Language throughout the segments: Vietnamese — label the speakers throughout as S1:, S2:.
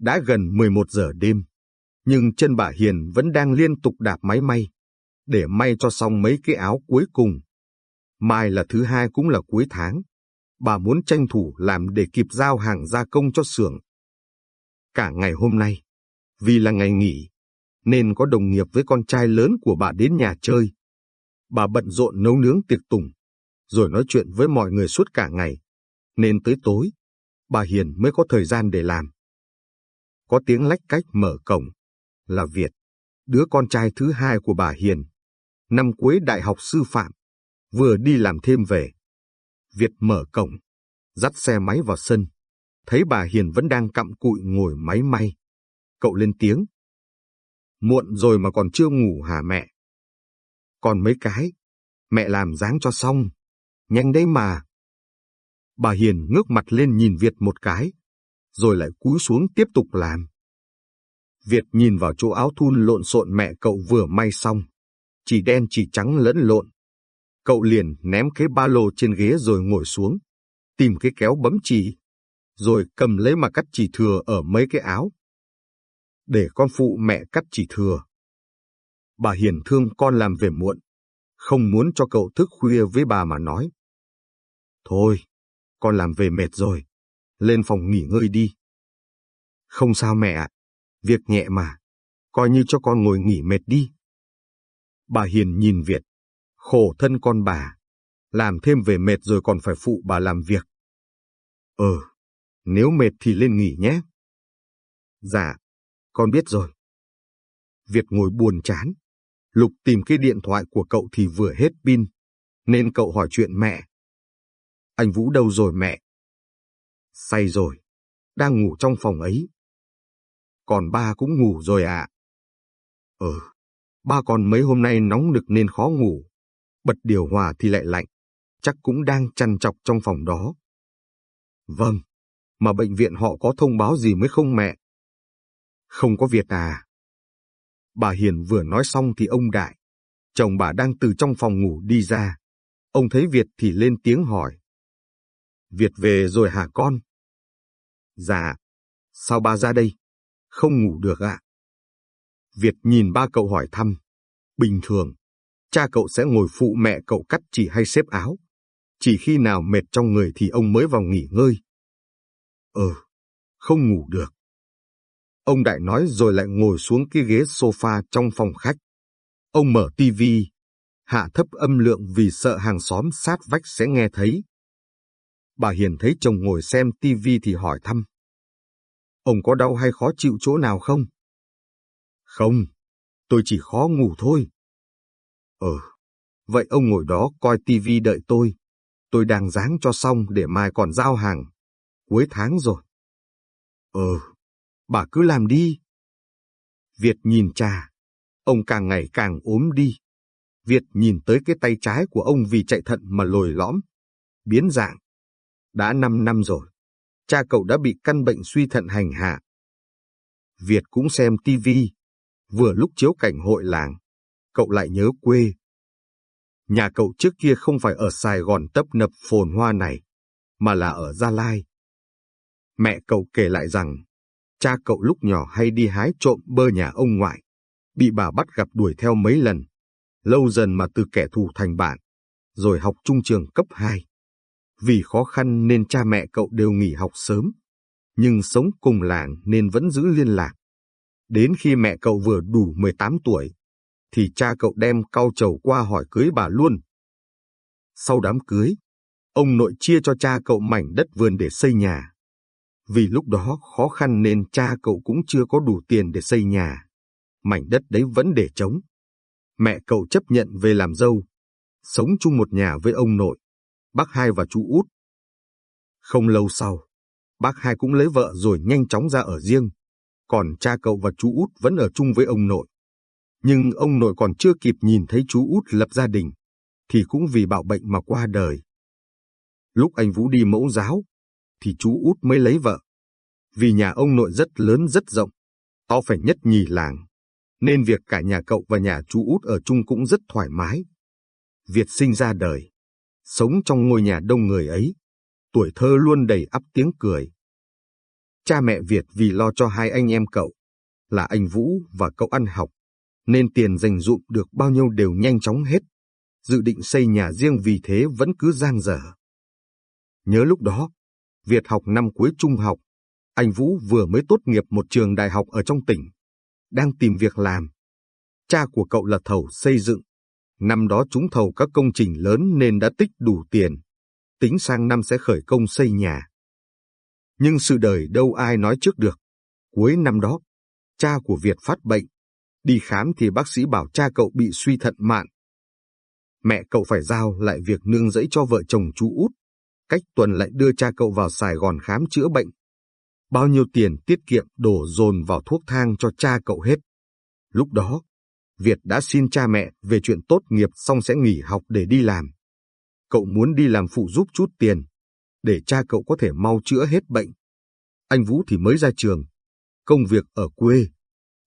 S1: Đã gần 11 giờ đêm, nhưng chân bà Hiền vẫn đang liên tục đạp máy may, để may cho xong mấy cái áo cuối cùng. Mai là thứ hai cũng là cuối tháng, bà muốn tranh thủ làm để kịp giao hàng gia công cho xưởng. Cả ngày hôm nay, vì là ngày nghỉ, nên có đồng nghiệp với con trai lớn của bà đến nhà chơi. Bà bận rộn nấu nướng tiệc tùng, rồi nói chuyện với mọi người suốt cả ngày, nên tới tối, bà Hiền mới có thời gian để làm. Có tiếng lách cách mở cổng, là Việt, đứa con trai thứ hai của bà Hiền, năm cuối đại học sư phạm, vừa đi làm thêm về. Việt mở cổng, dắt xe máy vào sân, thấy bà Hiền vẫn đang cặm cụi ngồi máy may. Cậu lên tiếng. Muộn rồi mà còn chưa ngủ hả mẹ? Còn mấy cái, mẹ làm dáng cho xong, nhanh đấy mà. Bà Hiền ngước mặt lên nhìn Việt một cái, rồi lại cúi xuống tiếp tục làm. Việt nhìn vào chỗ áo thun lộn xộn mẹ cậu vừa may xong, chỉ đen chỉ trắng lẫn lộn. Cậu liền ném cái ba lô trên ghế rồi ngồi xuống, tìm cái kéo bấm chỉ, rồi cầm lấy mà cắt chỉ thừa ở mấy cái áo. Để con phụ mẹ cắt chỉ thừa. Bà Hiền thương con làm về muộn, không muốn cho cậu thức khuya với bà mà nói. Thôi, con làm về mệt rồi, lên phòng nghỉ ngơi đi. Không sao mẹ ạ, việc nhẹ mà, coi như cho con ngồi nghỉ mệt đi. Bà Hiền nhìn Việt, khổ thân con bà, làm thêm về mệt rồi còn phải phụ bà làm việc. Ờ, nếu mệt thì lên nghỉ nhé. Dạ, con biết rồi. Việt ngồi buồn chán. Lục tìm cái điện thoại của cậu thì vừa hết pin, nên cậu hỏi chuyện mẹ. Anh Vũ đâu rồi mẹ? Say rồi, đang ngủ trong phòng ấy. Còn ba cũng ngủ rồi ạ. À? Ừ, ba con mấy hôm nay nóng nực nên khó ngủ. Bật điều hòa thì lại lạnh, chắc cũng đang chăn chọc trong phòng đó. Vâng, mà bệnh viện họ có thông báo gì mới không mẹ? Không có việc à? Bà Hiền vừa nói xong thì ông Đại, chồng bà đang từ trong phòng ngủ đi ra. Ông thấy Việt thì lên tiếng hỏi. Việt về rồi hả con? Dạ, sao ba ra đây? Không ngủ được ạ. Việt nhìn ba cậu hỏi thăm. Bình thường, cha cậu sẽ ngồi phụ mẹ cậu cắt chỉ hay xếp áo. Chỉ khi nào mệt trong người thì ông mới vào nghỉ ngơi. Ừ, không ngủ được. Ông Đại nói rồi lại ngồi xuống cái ghế sofa trong phòng khách. Ông mở tivi, hạ thấp âm lượng vì sợ hàng xóm sát vách sẽ nghe thấy. Bà Hiền thấy chồng ngồi xem tivi thì hỏi thăm. Ông có đau hay khó chịu chỗ nào không? Không, tôi chỉ khó ngủ thôi. Ừ, vậy ông ngồi đó coi tivi đợi tôi. Tôi đang dáng cho xong để mai còn giao hàng. Cuối tháng rồi. Ừ, bà cứ làm đi. Việt nhìn cha, ông càng ngày càng ốm đi. Việt nhìn tới cái tay trái của ông vì chạy thận mà lồi lõm, biến dạng. Đã 5 năm rồi, cha cậu đã bị căn bệnh suy thận hành hạ. Việt cũng xem tivi, vừa lúc chiếu cảnh hội làng, cậu lại nhớ quê. Nhà cậu trước kia không phải ở Sài Gòn tấp nập phồn hoa này, mà là ở Gia Lai. Mẹ cậu kể lại rằng, cha cậu lúc nhỏ hay đi hái trộm bơ nhà ông ngoại, bị bà bắt gặp đuổi theo mấy lần, lâu dần mà từ kẻ thù thành bạn, rồi học trung trường cấp 2. Vì khó khăn nên cha mẹ cậu đều nghỉ học sớm, nhưng sống cùng làng nên vẫn giữ liên lạc. Đến khi mẹ cậu vừa đủ 18 tuổi, thì cha cậu đem cau trầu qua hỏi cưới bà luôn. Sau đám cưới, ông nội chia cho cha cậu mảnh đất vườn để xây nhà. Vì lúc đó khó khăn nên cha cậu cũng chưa có đủ tiền để xây nhà. Mảnh đất đấy vẫn để trống. Mẹ cậu chấp nhận về làm dâu, sống chung một nhà với ông nội, bác hai và chú út. Không lâu sau, bác hai cũng lấy vợ rồi nhanh chóng ra ở riêng, còn cha cậu và chú út vẫn ở chung với ông nội. Nhưng ông nội còn chưa kịp nhìn thấy chú út lập gia đình, thì cũng vì bạo bệnh mà qua đời. Lúc anh Vũ đi mẫu giáo, thì chú út mới lấy vợ. Vì nhà ông nội rất lớn rất rộng, to phải nhất nhì làng, nên việc cả nhà cậu và nhà chú út ở chung cũng rất thoải mái. Việt sinh ra đời, sống trong ngôi nhà đông người ấy, tuổi thơ luôn đầy ắp tiếng cười. cha mẹ Việt vì lo cho hai anh em cậu, là anh Vũ và cậu ăn học, nên tiền dành dụm được bao nhiêu đều nhanh chóng hết. Dự định xây nhà riêng vì thế vẫn cứ giang dở. Nhớ lúc đó, Việt học năm cuối trung học, anh Vũ vừa mới tốt nghiệp một trường đại học ở trong tỉnh, đang tìm việc làm. Cha của cậu là thầu xây dựng. Năm đó chúng thầu các công trình lớn nên đã tích đủ tiền. Tính sang năm sẽ khởi công xây nhà. Nhưng sự đời đâu ai nói trước được. Cuối năm đó, cha của Việt phát bệnh. Đi khám thì bác sĩ bảo cha cậu bị suy thận mạn. Mẹ cậu phải giao lại việc nương dẫy cho vợ chồng chú út. Cách tuần lại đưa cha cậu vào Sài Gòn khám chữa bệnh. Bao nhiêu tiền tiết kiệm đổ dồn vào thuốc thang cho cha cậu hết. Lúc đó, Việt đã xin cha mẹ về chuyện tốt nghiệp xong sẽ nghỉ học để đi làm. Cậu muốn đi làm phụ giúp chút tiền, để cha cậu có thể mau chữa hết bệnh. Anh Vũ thì mới ra trường, công việc ở quê,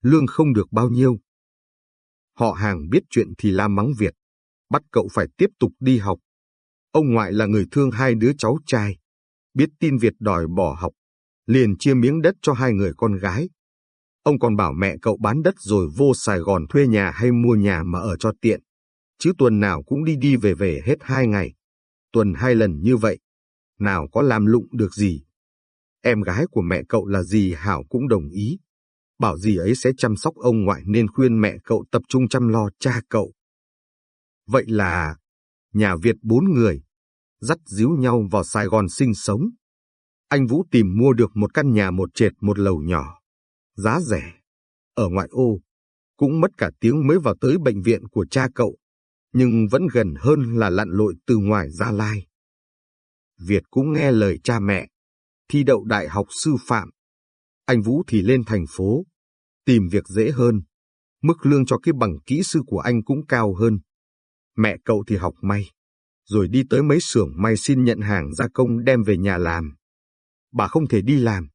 S1: lương không được bao nhiêu. Họ hàng biết chuyện thì la mắng Việt, bắt cậu phải tiếp tục đi học. Ông ngoại là người thương hai đứa cháu trai, biết tin Việt đòi bỏ học, liền chia miếng đất cho hai người con gái. Ông còn bảo mẹ cậu bán đất rồi vô Sài Gòn thuê nhà hay mua nhà mà ở cho tiện. Chứ tuần nào cũng đi đi về về hết hai ngày. Tuần hai lần như vậy. Nào có làm lụng được gì. Em gái của mẹ cậu là dì Hảo cũng đồng ý. Bảo dì ấy sẽ chăm sóc ông ngoại nên khuyên mẹ cậu tập trung chăm lo cha cậu. Vậy là nhà Việt bốn người, dắt díu nhau vào Sài Gòn sinh sống. Anh Vũ tìm mua được một căn nhà một trệt một lầu nhỏ giá rẻ, ở ngoại ô, cũng mất cả tiếng mới vào tới bệnh viện của cha cậu, nhưng vẫn gần hơn là lặn lội từ ngoài Gia Lai. Việt cũng nghe lời cha mẹ, thi đậu đại học sư phạm. Anh Vũ thì lên thành phố, tìm việc dễ hơn, mức lương cho cái bằng kỹ sư của anh cũng cao hơn. Mẹ cậu thì học may, rồi đi tới mấy xưởng may xin nhận hàng gia công đem về nhà làm. Bà không thể đi làm,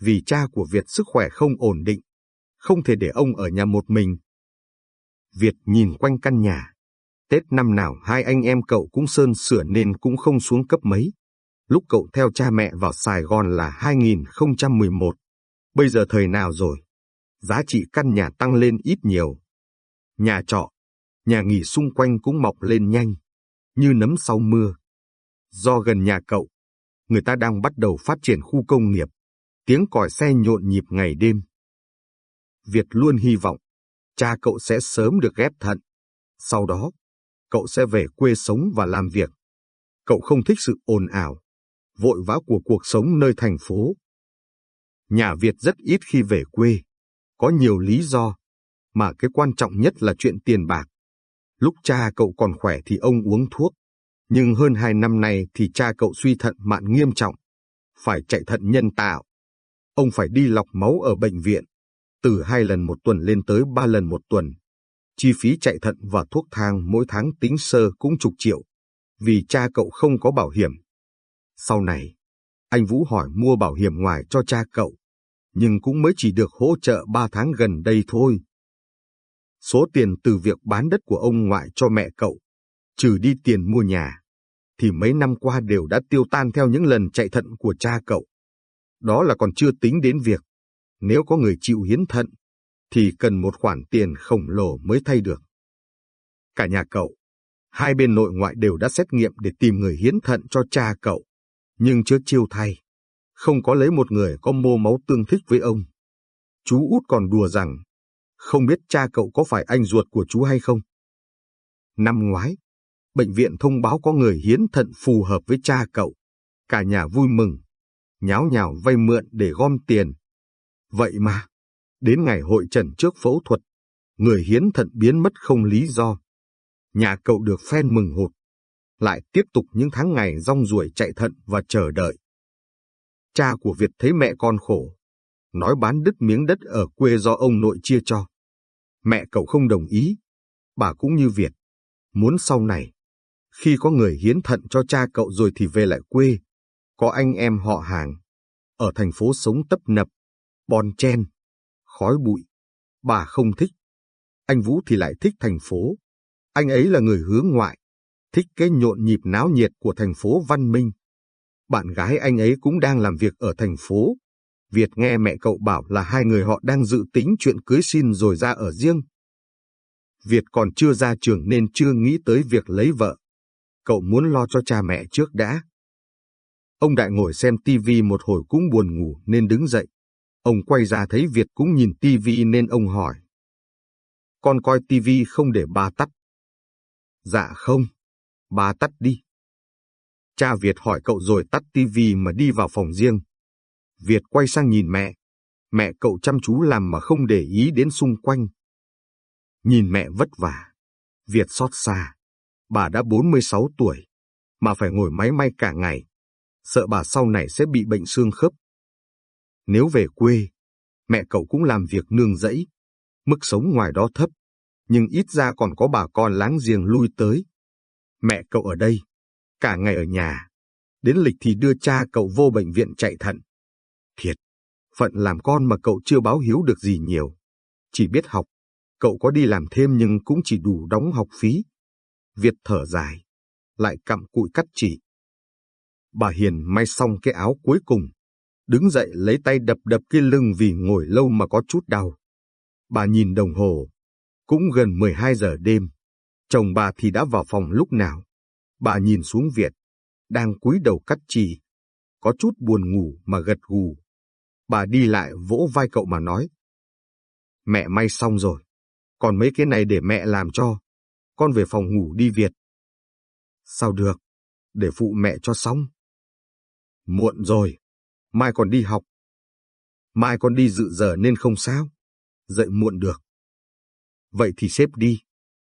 S1: vì cha của Việt sức khỏe không ổn định, không thể để ông ở nhà một mình. Việt nhìn quanh căn nhà. Tết năm nào hai anh em cậu cũng sơn sửa nên cũng không xuống cấp mấy. Lúc cậu theo cha mẹ vào Sài Gòn là 2011. Bây giờ thời nào rồi? Giá trị căn nhà tăng lên ít nhiều. Nhà trọ, nhà nghỉ xung quanh cũng mọc lên nhanh, như nấm sau mưa. Do gần nhà cậu, người ta đang bắt đầu phát triển khu công nghiệp tiếng còi xe nhộn nhịp ngày đêm. Việt luôn hy vọng cha cậu sẽ sớm được ghép thận. Sau đó, cậu sẽ về quê sống và làm việc. Cậu không thích sự ồn ào, vội vã của cuộc sống nơi thành phố. Nhà Việt rất ít khi về quê, có nhiều lý do, mà cái quan trọng nhất là chuyện tiền bạc. Lúc cha cậu còn khỏe thì ông uống thuốc, nhưng hơn hai năm nay thì cha cậu suy thận mạn nghiêm trọng, phải chạy thận nhân tạo. Ông phải đi lọc máu ở bệnh viện, từ hai lần một tuần lên tới ba lần một tuần. Chi phí chạy thận và thuốc thang mỗi tháng tính sơ cũng chục triệu, vì cha cậu không có bảo hiểm. Sau này, anh Vũ hỏi mua bảo hiểm ngoài cho cha cậu, nhưng cũng mới chỉ được hỗ trợ ba tháng gần đây thôi. Số tiền từ việc bán đất của ông ngoại cho mẹ cậu, trừ đi tiền mua nhà, thì mấy năm qua đều đã tiêu tan theo những lần chạy thận của cha cậu. Đó là còn chưa tính đến việc, nếu có người chịu hiến thận, thì cần một khoản tiền khổng lồ mới thay được. Cả nhà cậu, hai bên nội ngoại đều đã xét nghiệm để tìm người hiến thận cho cha cậu, nhưng chưa chiêu thay, không có lấy một người có mô máu tương thích với ông. Chú út còn đùa rằng, không biết cha cậu có phải anh ruột của chú hay không. Năm ngoái, bệnh viện thông báo có người hiến thận phù hợp với cha cậu. Cả nhà vui mừng, nháo nhào vay mượn để gom tiền. Vậy mà, đến ngày hội trần trước phẫu thuật, người hiến thận biến mất không lý do. Nhà cậu được phen mừng hụt, lại tiếp tục những tháng ngày rong ruổi chạy thận và chờ đợi. Cha của Việt thấy mẹ con khổ, nói bán đứt miếng đất ở quê do ông nội chia cho. Mẹ cậu không đồng ý, bà cũng như Việt, muốn sau này, khi có người hiến thận cho cha cậu rồi thì về lại quê, có anh em họ hàng, ở thành phố sống tấp nập, bon chen, khói bụi. Bà không thích. Anh Vũ thì lại thích thành phố. Anh ấy là người hướng ngoại, thích cái nhộn nhịp náo nhiệt của thành phố văn minh. Bạn gái anh ấy cũng đang làm việc ở thành phố. Việt nghe mẹ cậu bảo là hai người họ đang dự tính chuyện cưới xin rồi ra ở riêng. Việt còn chưa ra trường nên chưa nghĩ tới việc lấy vợ. Cậu muốn lo cho cha mẹ trước đã. Ông Đại ngồi xem tivi một hồi cũng buồn ngủ nên đứng dậy. Ông quay ra thấy Việt cũng nhìn tivi nên ông hỏi. Con coi tivi không để ba tắt. Dạ không, ba tắt đi. Cha Việt hỏi cậu rồi tắt tivi mà đi vào phòng riêng. Việt quay sang nhìn mẹ. Mẹ cậu chăm chú làm mà không để ý đến xung quanh. Nhìn mẹ vất vả. Việt xót xa. Bà đã 46 tuổi, mà phải ngồi máy may cả ngày. Sợ bà sau này sẽ bị bệnh xương khớp. Nếu về quê, mẹ cậu cũng làm việc nương rẫy. Mức sống ngoài đó thấp, nhưng ít ra còn có bà con láng giềng lui tới. Mẹ cậu ở đây, cả ngày ở nhà. Đến lịch thì đưa cha cậu vô bệnh viện chạy thận. Thiệt, phận làm con mà cậu chưa báo hiếu được gì nhiều. Chỉ biết học, cậu có đi làm thêm nhưng cũng chỉ đủ đóng học phí. Việt thở dài, lại cặm cụi cắt chỉ. Bà Hiền may xong cái áo cuối cùng, đứng dậy lấy tay đập đập cái lưng vì ngồi lâu mà có chút đau. Bà nhìn đồng hồ, cũng gần 12 giờ đêm. Chồng bà thì đã vào phòng lúc nào. Bà nhìn xuống Việt, đang cúi đầu cắt chì, có chút buồn ngủ mà gật gù. Bà đi lại vỗ vai cậu mà nói. Mẹ may xong rồi, còn mấy cái này để mẹ làm cho. Con về phòng ngủ đi Việt. Sao được, để phụ mẹ cho xong. Muộn rồi, mai còn đi học. Mai con đi dự giờ nên không sao, dậy muộn được. Vậy thì xếp đi,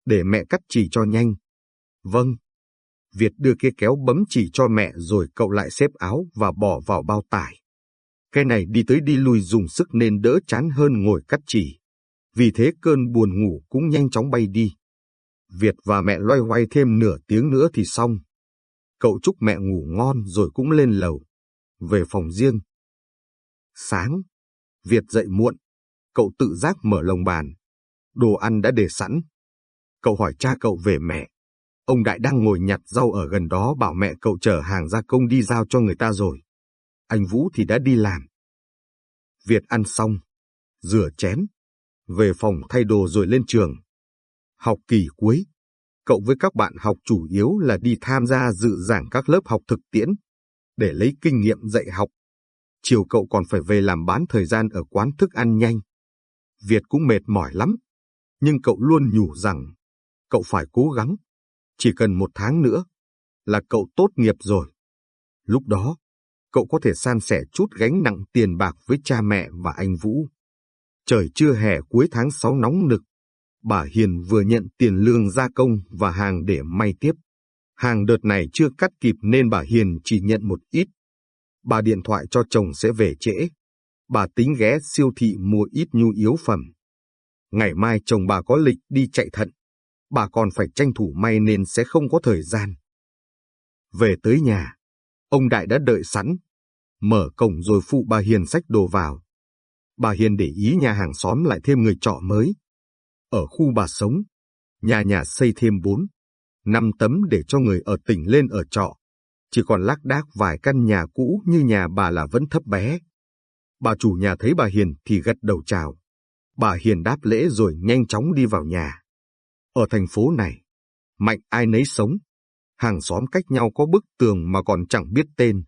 S1: để mẹ cắt chỉ cho nhanh. Vâng. Việt đưa kia kéo bấm chỉ cho mẹ rồi cậu lại xếp áo và bỏ vào bao tải. Cái này đi tới đi lui dùng sức nên đỡ chán hơn ngồi cắt chỉ. Vì thế cơn buồn ngủ cũng nhanh chóng bay đi. Việt và mẹ loay hoay thêm nửa tiếng nữa thì xong. Cậu chúc mẹ ngủ ngon rồi cũng lên lầu. Về phòng riêng. Sáng, Việt dậy muộn. Cậu tự giác mở lồng bàn. Đồ ăn đã để sẵn. Cậu hỏi cha cậu về mẹ. Ông Đại đang ngồi nhặt rau ở gần đó bảo mẹ cậu chở hàng ra công đi giao cho người ta rồi. Anh Vũ thì đã đi làm. Việt ăn xong, rửa chén, về phòng thay đồ rồi lên trường. Học kỳ cuối, cậu với các bạn học chủ yếu là đi tham gia dự giảng các lớp học thực tiễn, để lấy kinh nghiệm dạy học. Chiều cậu còn phải về làm bán thời gian ở quán thức ăn nhanh. Việt cũng mệt mỏi lắm, nhưng cậu luôn nhủ rằng, cậu phải cố gắng, chỉ cần một tháng nữa là cậu tốt nghiệp rồi. Lúc đó, cậu có thể san sẻ chút gánh nặng tiền bạc với cha mẹ và anh Vũ. Trời chưa hè cuối tháng 6 nóng nực, bà Hiền vừa nhận tiền lương gia công và hàng để may tiếp. Hàng đợt này chưa cắt kịp nên bà Hiền chỉ nhận một ít. Bà điện thoại cho chồng sẽ về trễ. Bà tính ghé siêu thị mua ít nhu yếu phẩm. Ngày mai chồng bà có lịch đi chạy thận. Bà còn phải tranh thủ may nên sẽ không có thời gian. Về tới nhà, ông Đại đã đợi sẵn. Mở cổng rồi phụ bà Hiền xách đồ vào. Bà Hiền để ý nhà hàng xóm lại thêm người trọ mới. Ở khu bà sống, nhà nhà xây thêm bốn, năm tấm để cho người ở tỉnh lên ở trọ. Chỉ còn lác đác vài căn nhà cũ như nhà bà là vẫn thấp bé. Bà chủ nhà thấy bà Hiền thì gật đầu chào. Bà Hiền đáp lễ rồi nhanh chóng đi vào nhà. Ở thành phố này, mạnh ai nấy sống. Hàng xóm cách nhau có bức tường mà còn chẳng biết tên.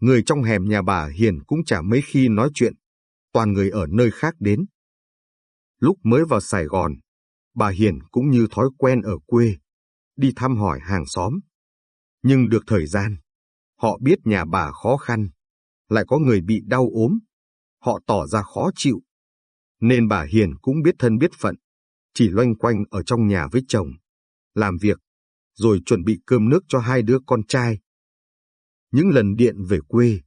S1: Người trong hẻm nhà bà Hiền cũng chả mấy khi nói chuyện. Toàn người ở nơi khác đến. Lúc mới vào Sài Gòn, bà Hiền cũng như thói quen ở quê, đi thăm hỏi hàng xóm. Nhưng được thời gian, họ biết nhà bà khó khăn, lại có người bị đau ốm. Họ tỏ ra khó chịu, nên bà Hiền cũng biết thân biết phận, chỉ loanh quanh ở trong nhà với chồng, làm việc, rồi chuẩn bị cơm nước cho hai đứa con trai. Những lần điện về quê,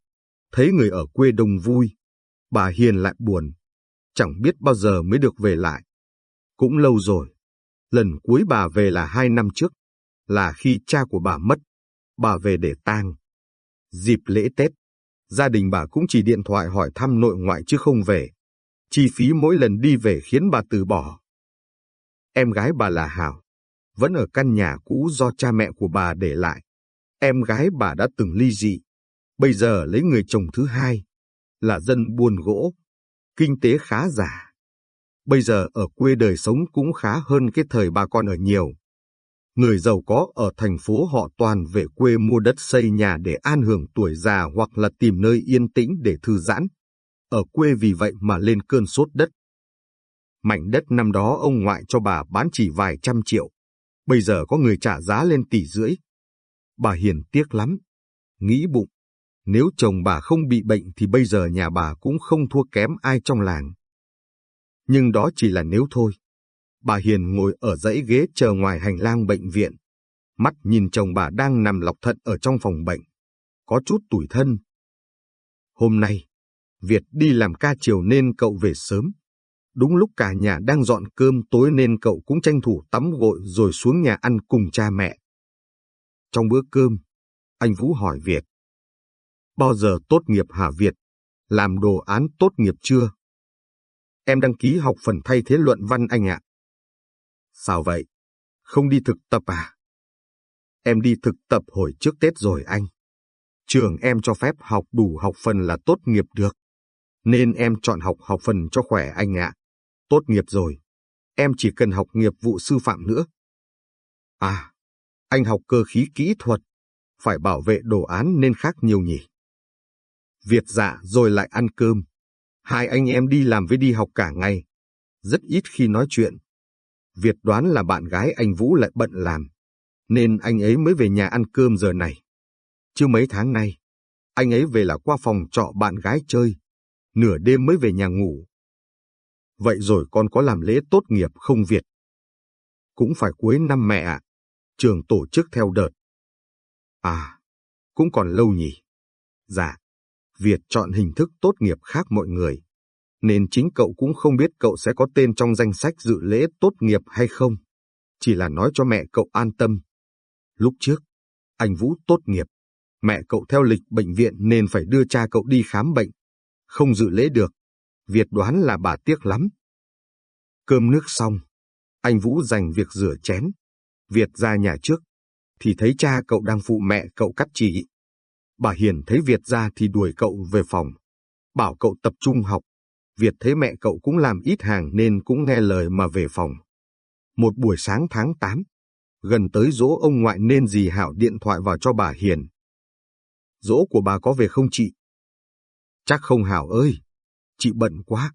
S1: thấy người ở quê đông vui, bà Hiền lại buồn, chẳng biết bao giờ mới được về lại. Cũng lâu rồi, lần cuối bà về là hai năm trước, là khi cha của bà mất, bà về để tang. Dịp lễ Tết, gia đình bà cũng chỉ điện thoại hỏi thăm nội ngoại chứ không về. Chi phí mỗi lần đi về khiến bà từ bỏ. Em gái bà là Hảo, vẫn ở căn nhà cũ do cha mẹ của bà để lại. Em gái bà đã từng ly dị, bây giờ lấy người chồng thứ hai. là dân buôn gỗ, kinh tế khá giả. Bây giờ ở quê đời sống cũng khá hơn cái thời bà con ở nhiều. Người giàu có ở thành phố họ toàn về quê mua đất xây nhà để an hưởng tuổi già hoặc là tìm nơi yên tĩnh để thư giãn. Ở quê vì vậy mà lên cơn sốt đất. Mảnh đất năm đó ông ngoại cho bà bán chỉ vài trăm triệu. Bây giờ có người trả giá lên tỷ rưỡi. Bà Hiền tiếc lắm. Nghĩ bụng, nếu chồng bà không bị bệnh thì bây giờ nhà bà cũng không thua kém ai trong làng. Nhưng đó chỉ là nếu thôi. Bà Hiền ngồi ở dãy ghế chờ ngoài hành lang bệnh viện. Mắt nhìn chồng bà đang nằm lọc thận ở trong phòng bệnh. Có chút tủi thân. Hôm nay, Việt đi làm ca chiều nên cậu về sớm. Đúng lúc cả nhà đang dọn cơm tối nên cậu cũng tranh thủ tắm gội rồi xuống nhà ăn cùng cha mẹ. Trong bữa cơm, anh Vũ hỏi Việt. Bao giờ tốt nghiệp hả Việt? Làm đồ án tốt nghiệp chưa? Em đăng ký học phần thay thế luận văn anh ạ. Sao vậy? Không đi thực tập à? Em đi thực tập hồi trước Tết rồi anh. Trường em cho phép học đủ học phần là tốt nghiệp được. Nên em chọn học học phần cho khỏe anh ạ. Tốt nghiệp rồi. Em chỉ cần học nghiệp vụ sư phạm nữa. À, anh học cơ khí kỹ thuật. Phải bảo vệ đồ án nên khác nhiều nhỉ. Việt dạ rồi lại ăn cơm. Hai anh em đi làm với đi học cả ngày. Rất ít khi nói chuyện. Việt đoán là bạn gái anh Vũ lại bận làm, nên anh ấy mới về nhà ăn cơm giờ này. Chưa mấy tháng nay, anh ấy về là qua phòng trọ bạn gái chơi, nửa đêm mới về nhà ngủ. Vậy rồi con có làm lễ tốt nghiệp không Việt? Cũng phải cuối năm mẹ ạ, trường tổ chức theo đợt. À, cũng còn lâu nhỉ. Dạ, Việt chọn hình thức tốt nghiệp khác mọi người nên chính cậu cũng không biết cậu sẽ có tên trong danh sách dự lễ tốt nghiệp hay không. Chỉ là nói cho mẹ cậu an tâm. Lúc trước, anh Vũ tốt nghiệp, mẹ cậu theo lịch bệnh viện nên phải đưa cha cậu đi khám bệnh. Không dự lễ được, Việt đoán là bà tiếc lắm. Cơm nước xong, anh Vũ dành việc rửa chén. Việt ra nhà trước, thì thấy cha cậu đang phụ mẹ cậu cắt chỉ. Bà Hiền thấy Việt ra thì đuổi cậu về phòng, bảo cậu tập trung học. Việt thấy mẹ cậu cũng làm ít hàng nên cũng nghe lời mà về phòng. Một buổi sáng tháng 8, gần tới dỗ ông ngoại nên dì Hảo điện thoại vào cho bà Hiền. Dỗ của bà có về không chị? Chắc không Hảo ơi, chị bận quá.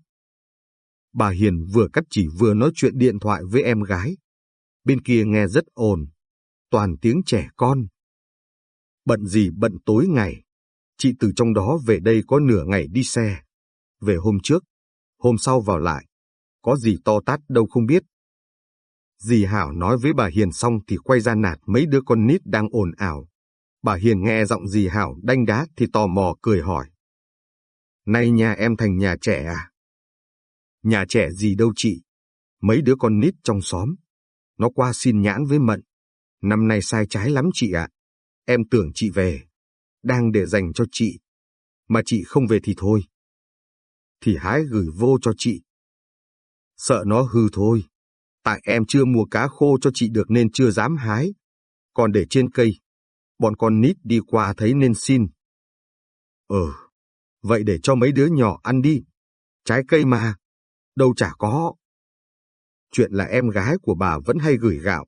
S1: Bà Hiền vừa cắt chỉ vừa nói chuyện điện thoại với em gái. Bên kia nghe rất ồn, toàn tiếng trẻ con. Bận gì bận tối ngày, chị từ trong đó về đây có nửa ngày đi xe. Về hôm trước, hôm sau vào lại. Có gì to tát đâu không biết. Dì Hảo nói với bà Hiền xong thì quay ra nạt mấy đứa con nít đang ồn ào. Bà Hiền nghe giọng dì Hảo đanh đá thì tò mò cười hỏi. Nay nhà em thành nhà trẻ à? Nhà trẻ gì đâu chị? Mấy đứa con nít trong xóm. Nó qua xin nhãn với Mận. Năm nay sai trái lắm chị ạ. Em tưởng chị về. Đang để dành cho chị. Mà chị không về thì thôi thì hái gửi vô cho chị. Sợ nó hư thôi, tại em chưa mua cá khô cho chị được nên chưa dám hái. Còn để trên cây, bọn con nít đi qua thấy nên xin. Ừ, vậy để cho mấy đứa nhỏ ăn đi. Trái cây mà, đâu chả có. Chuyện là em gái của bà vẫn hay gửi gạo,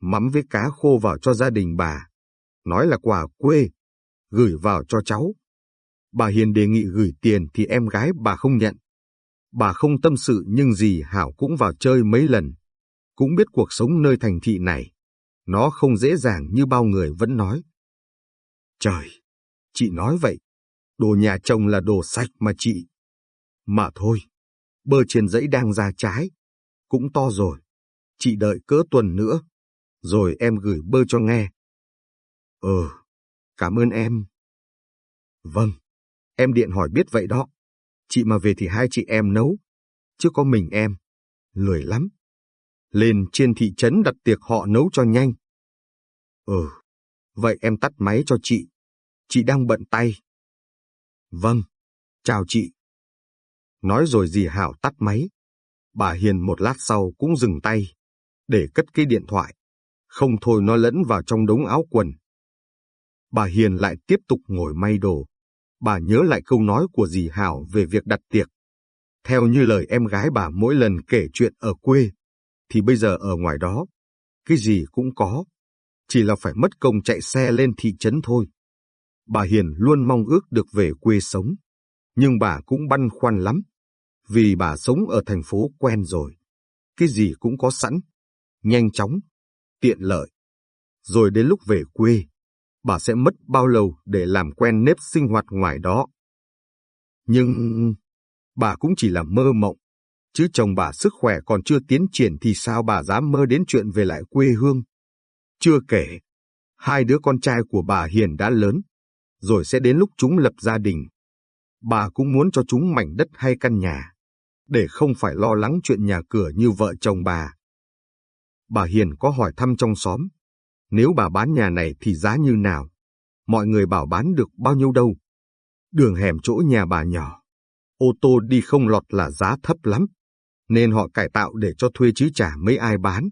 S1: mắm với cá khô vào cho gia đình bà. Nói là quà quê, gửi vào cho cháu. Bà Hiền đề nghị gửi tiền thì em gái bà không nhận. Bà không tâm sự nhưng dì Hảo cũng vào chơi mấy lần. Cũng biết cuộc sống nơi thành thị này. Nó không dễ dàng như bao người vẫn nói. Trời, chị nói vậy. Đồ nhà chồng là đồ sạch mà chị. Mà thôi, bơ trên dãy đang ra trái. Cũng to rồi. Chị đợi cỡ tuần nữa. Rồi em gửi bơ cho nghe ờ cảm ơn em. Vâng. Em điện hỏi biết vậy đó. Chị mà về thì hai chị em nấu, chứ có mình em. Lười lắm. Lên trên thị trấn đặt tiệc họ nấu cho nhanh. Ừ, vậy em tắt máy cho chị. Chị đang bận tay. Vâng, chào chị. Nói rồi dì Hảo tắt máy. Bà Hiền một lát sau cũng dừng tay, để cất cái điện thoại. Không thôi nó lẫn vào trong đống áo quần. Bà Hiền lại tiếp tục ngồi may đồ bà nhớ lại câu nói của dì Hảo về việc đặt tiệc. Theo như lời em gái bà mỗi lần kể chuyện ở quê, thì bây giờ ở ngoài đó, cái gì cũng có, chỉ là phải mất công chạy xe lên thị trấn thôi. Bà Hiền luôn mong ước được về quê sống, nhưng bà cũng băn khoăn lắm, vì bà sống ở thành phố quen rồi. Cái gì cũng có sẵn, nhanh chóng, tiện lợi. Rồi đến lúc về quê, bà sẽ mất bao lâu để làm quen nếp sinh hoạt ngoài đó. Nhưng bà cũng chỉ là mơ mộng, chứ chồng bà sức khỏe còn chưa tiến triển thì sao bà dám mơ đến chuyện về lại quê hương. Chưa kể, hai đứa con trai của bà Hiền đã lớn, rồi sẽ đến lúc chúng lập gia đình. Bà cũng muốn cho chúng mảnh đất hay căn nhà, để không phải lo lắng chuyện nhà cửa như vợ chồng bà. Bà Hiền có hỏi thăm trong xóm, nếu bà bán nhà này thì giá như nào? Mọi người bảo bán được bao nhiêu đâu? Đường hẻm chỗ nhà bà nhỏ, ô tô đi không lọt là giá thấp lắm, nên họ cải tạo để cho thuê chứ chả mấy ai bán.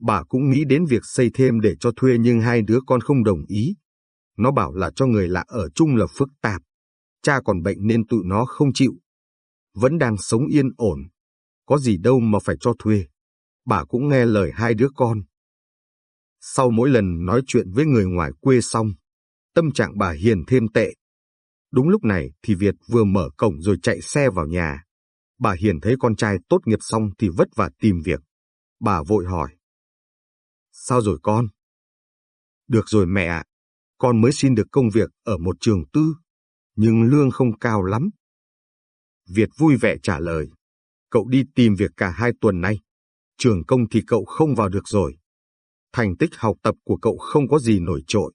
S1: Bà cũng nghĩ đến việc xây thêm để cho thuê nhưng hai đứa con không đồng ý. Nó bảo là cho người lạ ở chung là phức tạp. Cha còn bệnh nên tụi nó không chịu. Vẫn đang sống yên ổn. Có gì đâu mà phải cho thuê. Bà cũng nghe lời hai đứa con. Sau mỗi lần nói chuyện với người ngoài quê xong, tâm trạng bà hiền thêm tệ. Đúng lúc này thì Việt vừa mở cổng rồi chạy xe vào nhà. Bà Hiền thấy con trai tốt nghiệp xong thì vất vả tìm việc. Bà vội hỏi. Sao rồi con? Được rồi mẹ ạ, con mới xin được công việc ở một trường tư, nhưng lương không cao lắm. Việt vui vẻ trả lời. Cậu đi tìm việc cả hai tuần nay. Trường công thì cậu không vào được rồi. Thành tích học tập của cậu không có gì nổi trội,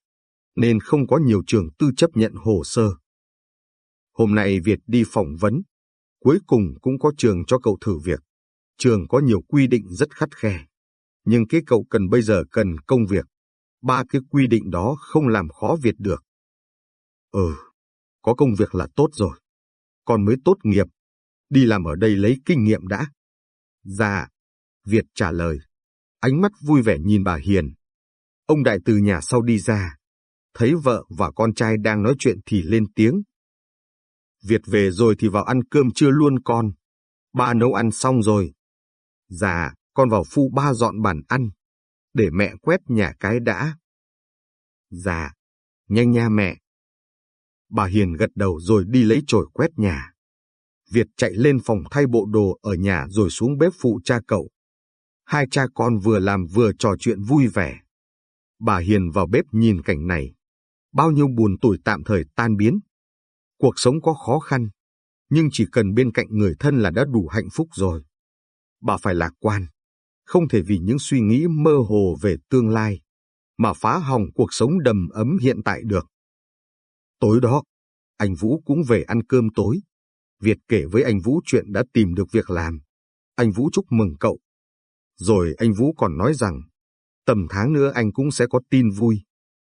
S1: nên không có nhiều trường tư chấp nhận hồ sơ. Hôm nay Việt đi phỏng vấn, cuối cùng cũng có trường cho cậu thử việc. Trường có nhiều quy định rất khắt khe, nhưng cái cậu cần bây giờ cần công việc. Ba cái quy định đó không làm khó Việt được. Ừ, có công việc là tốt rồi. còn mới tốt nghiệp, đi làm ở đây lấy kinh nghiệm đã. Dạ, Việt trả lời, ánh mắt vui vẻ nhìn bà Hiền. Ông đại từ nhà sau đi ra, thấy vợ và con trai đang nói chuyện thì lên tiếng. Việt về rồi thì vào ăn cơm trưa luôn con. Ba nấu ăn xong rồi. Dạ, con vào phu ba dọn bàn ăn, để mẹ quét nhà cái đã. Dạ, nhanh nha mẹ. Bà Hiền gật đầu rồi đi lấy chổi quét nhà. Việt chạy lên phòng thay bộ đồ ở nhà rồi xuống bếp phụ cha cậu. Hai cha con vừa làm vừa trò chuyện vui vẻ. Bà Hiền vào bếp nhìn cảnh này. Bao nhiêu buồn tủi tạm thời tan biến. Cuộc sống có khó khăn, nhưng chỉ cần bên cạnh người thân là đã đủ hạnh phúc rồi. Bà phải lạc quan, không thể vì những suy nghĩ mơ hồ về tương lai, mà phá hỏng cuộc sống đầm ấm hiện tại được. Tối đó, anh Vũ cũng về ăn cơm tối. Việt kể với anh Vũ chuyện đã tìm được việc làm. Anh Vũ chúc mừng cậu. Rồi anh Vũ còn nói rằng, tầm tháng nữa anh cũng sẽ có tin vui,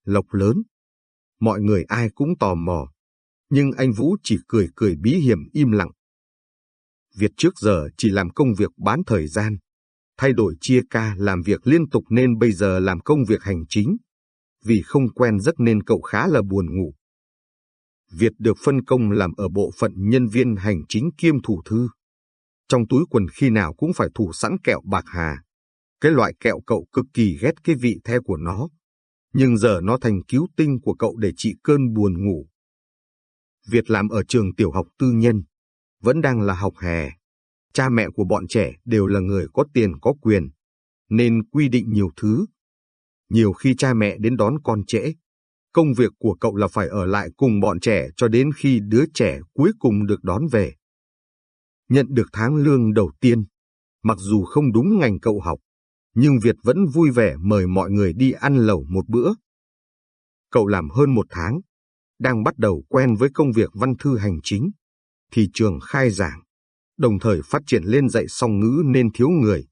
S1: lộc lớn. Mọi người ai cũng tò mò, nhưng anh Vũ chỉ cười cười bí hiểm im lặng. Việt trước giờ chỉ làm công việc bán thời gian, thay đổi chia ca làm việc liên tục nên bây giờ làm công việc hành chính. Vì không quen giấc nên cậu khá là buồn ngủ. Việt được phân công làm ở bộ phận nhân viên hành chính kiêm thủ thư. Trong túi quần khi nào cũng phải thủ sẵn kẹo bạc hà. Cái loại kẹo cậu cực kỳ ghét cái vị the của nó. Nhưng giờ nó thành cứu tinh của cậu để trị cơn buồn ngủ. việc làm ở trường tiểu học tư nhân, vẫn đang là học hè. Cha mẹ của bọn trẻ đều là người có tiền có quyền, nên quy định nhiều thứ. Nhiều khi cha mẹ đến đón con trễ, công việc của cậu là phải ở lại cùng bọn trẻ cho đến khi đứa trẻ cuối cùng được đón về. Nhận được tháng lương đầu tiên, mặc dù không đúng ngành cậu học, nhưng Việt vẫn vui vẻ mời mọi người đi ăn lẩu một bữa. Cậu làm hơn một tháng, đang bắt đầu quen với công việc văn thư hành chính, thì trường khai giảng, đồng thời phát triển lên dạy song ngữ nên thiếu người.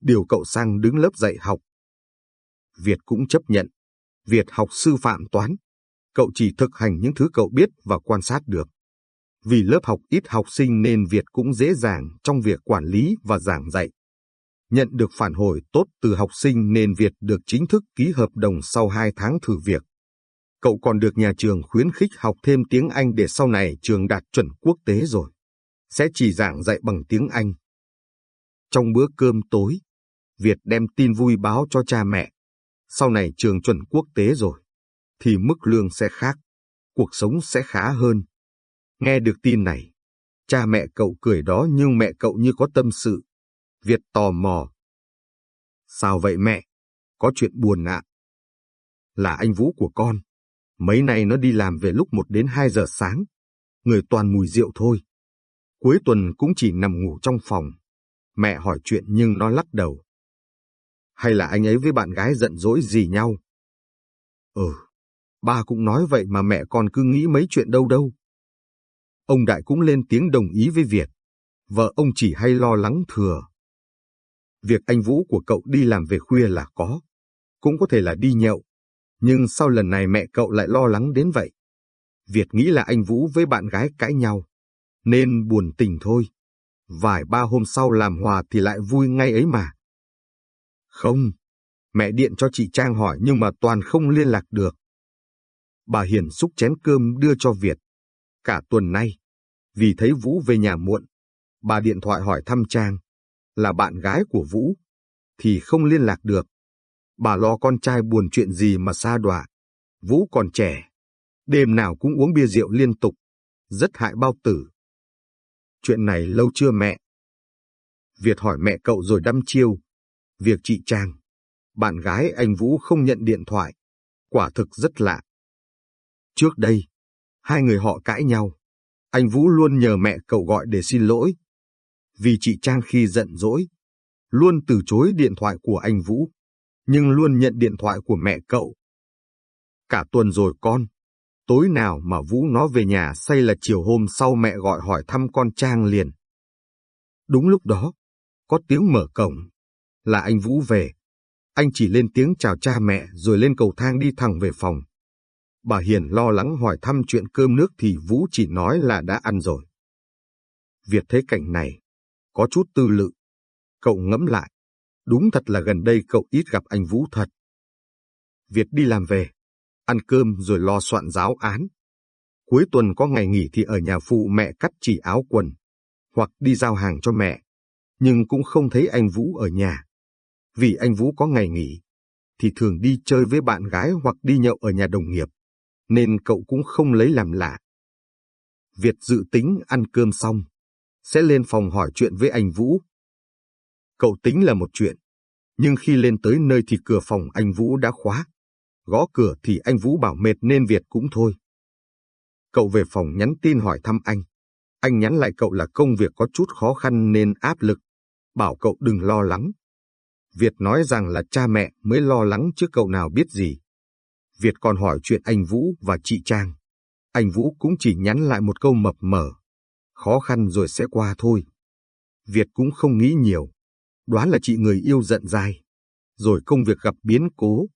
S1: Điều cậu sang đứng lớp dạy học. Việt cũng chấp nhận. Việt học sư phạm toán. Cậu chỉ thực hành những thứ cậu biết và quan sát được. Vì lớp học ít học sinh nên Việt cũng dễ dàng trong việc quản lý và giảng dạy. Nhận được phản hồi tốt từ học sinh nên Việt được chính thức ký hợp đồng sau 2 tháng thử việc. Cậu còn được nhà trường khuyến khích học thêm tiếng Anh để sau này trường đạt chuẩn quốc tế rồi. Sẽ chỉ giảng dạy bằng tiếng Anh. Trong bữa cơm tối, Việt đem tin vui báo cho cha mẹ. Sau này trường chuẩn quốc tế rồi, thì mức lương sẽ khác, cuộc sống sẽ khá hơn. Nghe được tin này, cha mẹ cậu cười đó nhưng mẹ cậu như có tâm sự. Việt tò mò. Sao vậy mẹ? Có chuyện buồn ạ. Là anh Vũ của con. Mấy nay nó đi làm về lúc 1 đến 2 giờ sáng. Người toàn mùi rượu thôi. Cuối tuần cũng chỉ nằm ngủ trong phòng. Mẹ hỏi chuyện nhưng nó lắc đầu. Hay là anh ấy với bạn gái giận dỗi gì nhau? Ừ, ba cũng nói vậy mà mẹ con cứ nghĩ mấy chuyện đâu đâu. Ông Đại cũng lên tiếng đồng ý với Việt. Vợ ông chỉ hay lo lắng thừa. Việc anh Vũ của cậu đi làm về khuya là có. Cũng có thể là đi nhậu. Nhưng sau lần này mẹ cậu lại lo lắng đến vậy? Việt nghĩ là anh Vũ với bạn gái cãi nhau. Nên buồn tình thôi. Vài ba hôm sau làm hòa thì lại vui ngay ấy mà. Không, mẹ điện cho chị Trang hỏi nhưng mà toàn không liên lạc được. Bà Hiền xúc chén cơm đưa cho Việt. Cả tuần nay, vì thấy Vũ về nhà muộn, bà điện thoại hỏi thăm Trang, là bạn gái của Vũ, thì không liên lạc được. Bà lo con trai buồn chuyện gì mà xa đọa. Vũ còn trẻ, đêm nào cũng uống bia rượu liên tục, rất hại bao tử. Chuyện này lâu chưa mẹ? Việt hỏi mẹ cậu rồi đăm chiêu. Việc chị Trang, bạn gái anh Vũ không nhận điện thoại, quả thực rất lạ. Trước đây, hai người họ cãi nhau. Anh Vũ luôn nhờ mẹ cậu gọi để xin lỗi. Vì chị Trang khi giận dỗi, luôn từ chối điện thoại của anh Vũ, nhưng luôn nhận điện thoại của mẹ cậu. Cả tuần rồi con, tối nào mà Vũ nó về nhà say là chiều hôm sau mẹ gọi hỏi thăm con Trang liền. Đúng lúc đó, có tiếng mở cổng, là anh Vũ về. Anh chỉ lên tiếng chào cha mẹ rồi lên cầu thang đi thẳng về phòng. Bà Hiền lo lắng hỏi thăm chuyện cơm nước thì Vũ chỉ nói là đã ăn rồi. Việt thấy cảnh này, có chút tư lự. Cậu ngẫm lại, đúng thật là gần đây cậu ít gặp anh Vũ thật. Việt đi làm về, ăn cơm rồi lo soạn giáo án. Cuối tuần có ngày nghỉ thì ở nhà phụ mẹ cắt chỉ áo quần, hoặc đi giao hàng cho mẹ, nhưng cũng không thấy anh Vũ ở nhà. Vì anh Vũ có ngày nghỉ, thì thường đi chơi với bạn gái hoặc đi nhậu ở nhà đồng nghiệp nên cậu cũng không lấy làm lạ. Việt dự tính ăn cơm xong, sẽ lên phòng hỏi chuyện với anh Vũ. Cậu tính là một chuyện, nhưng khi lên tới nơi thì cửa phòng anh Vũ đã khóa. Gõ cửa thì anh Vũ bảo mệt nên Việt cũng thôi. Cậu về phòng nhắn tin hỏi thăm anh. Anh nhắn lại cậu là công việc có chút khó khăn nên áp lực, bảo cậu đừng lo lắng. Việt nói rằng là cha mẹ mới lo lắng chứ cậu nào biết gì. Việt còn hỏi chuyện anh Vũ và chị Trang. Anh Vũ cũng chỉ nhắn lại một câu mập mờ. Khó khăn rồi sẽ qua thôi. Việt cũng không nghĩ nhiều. Đoán là chị người yêu giận dai. Rồi công việc gặp biến cố.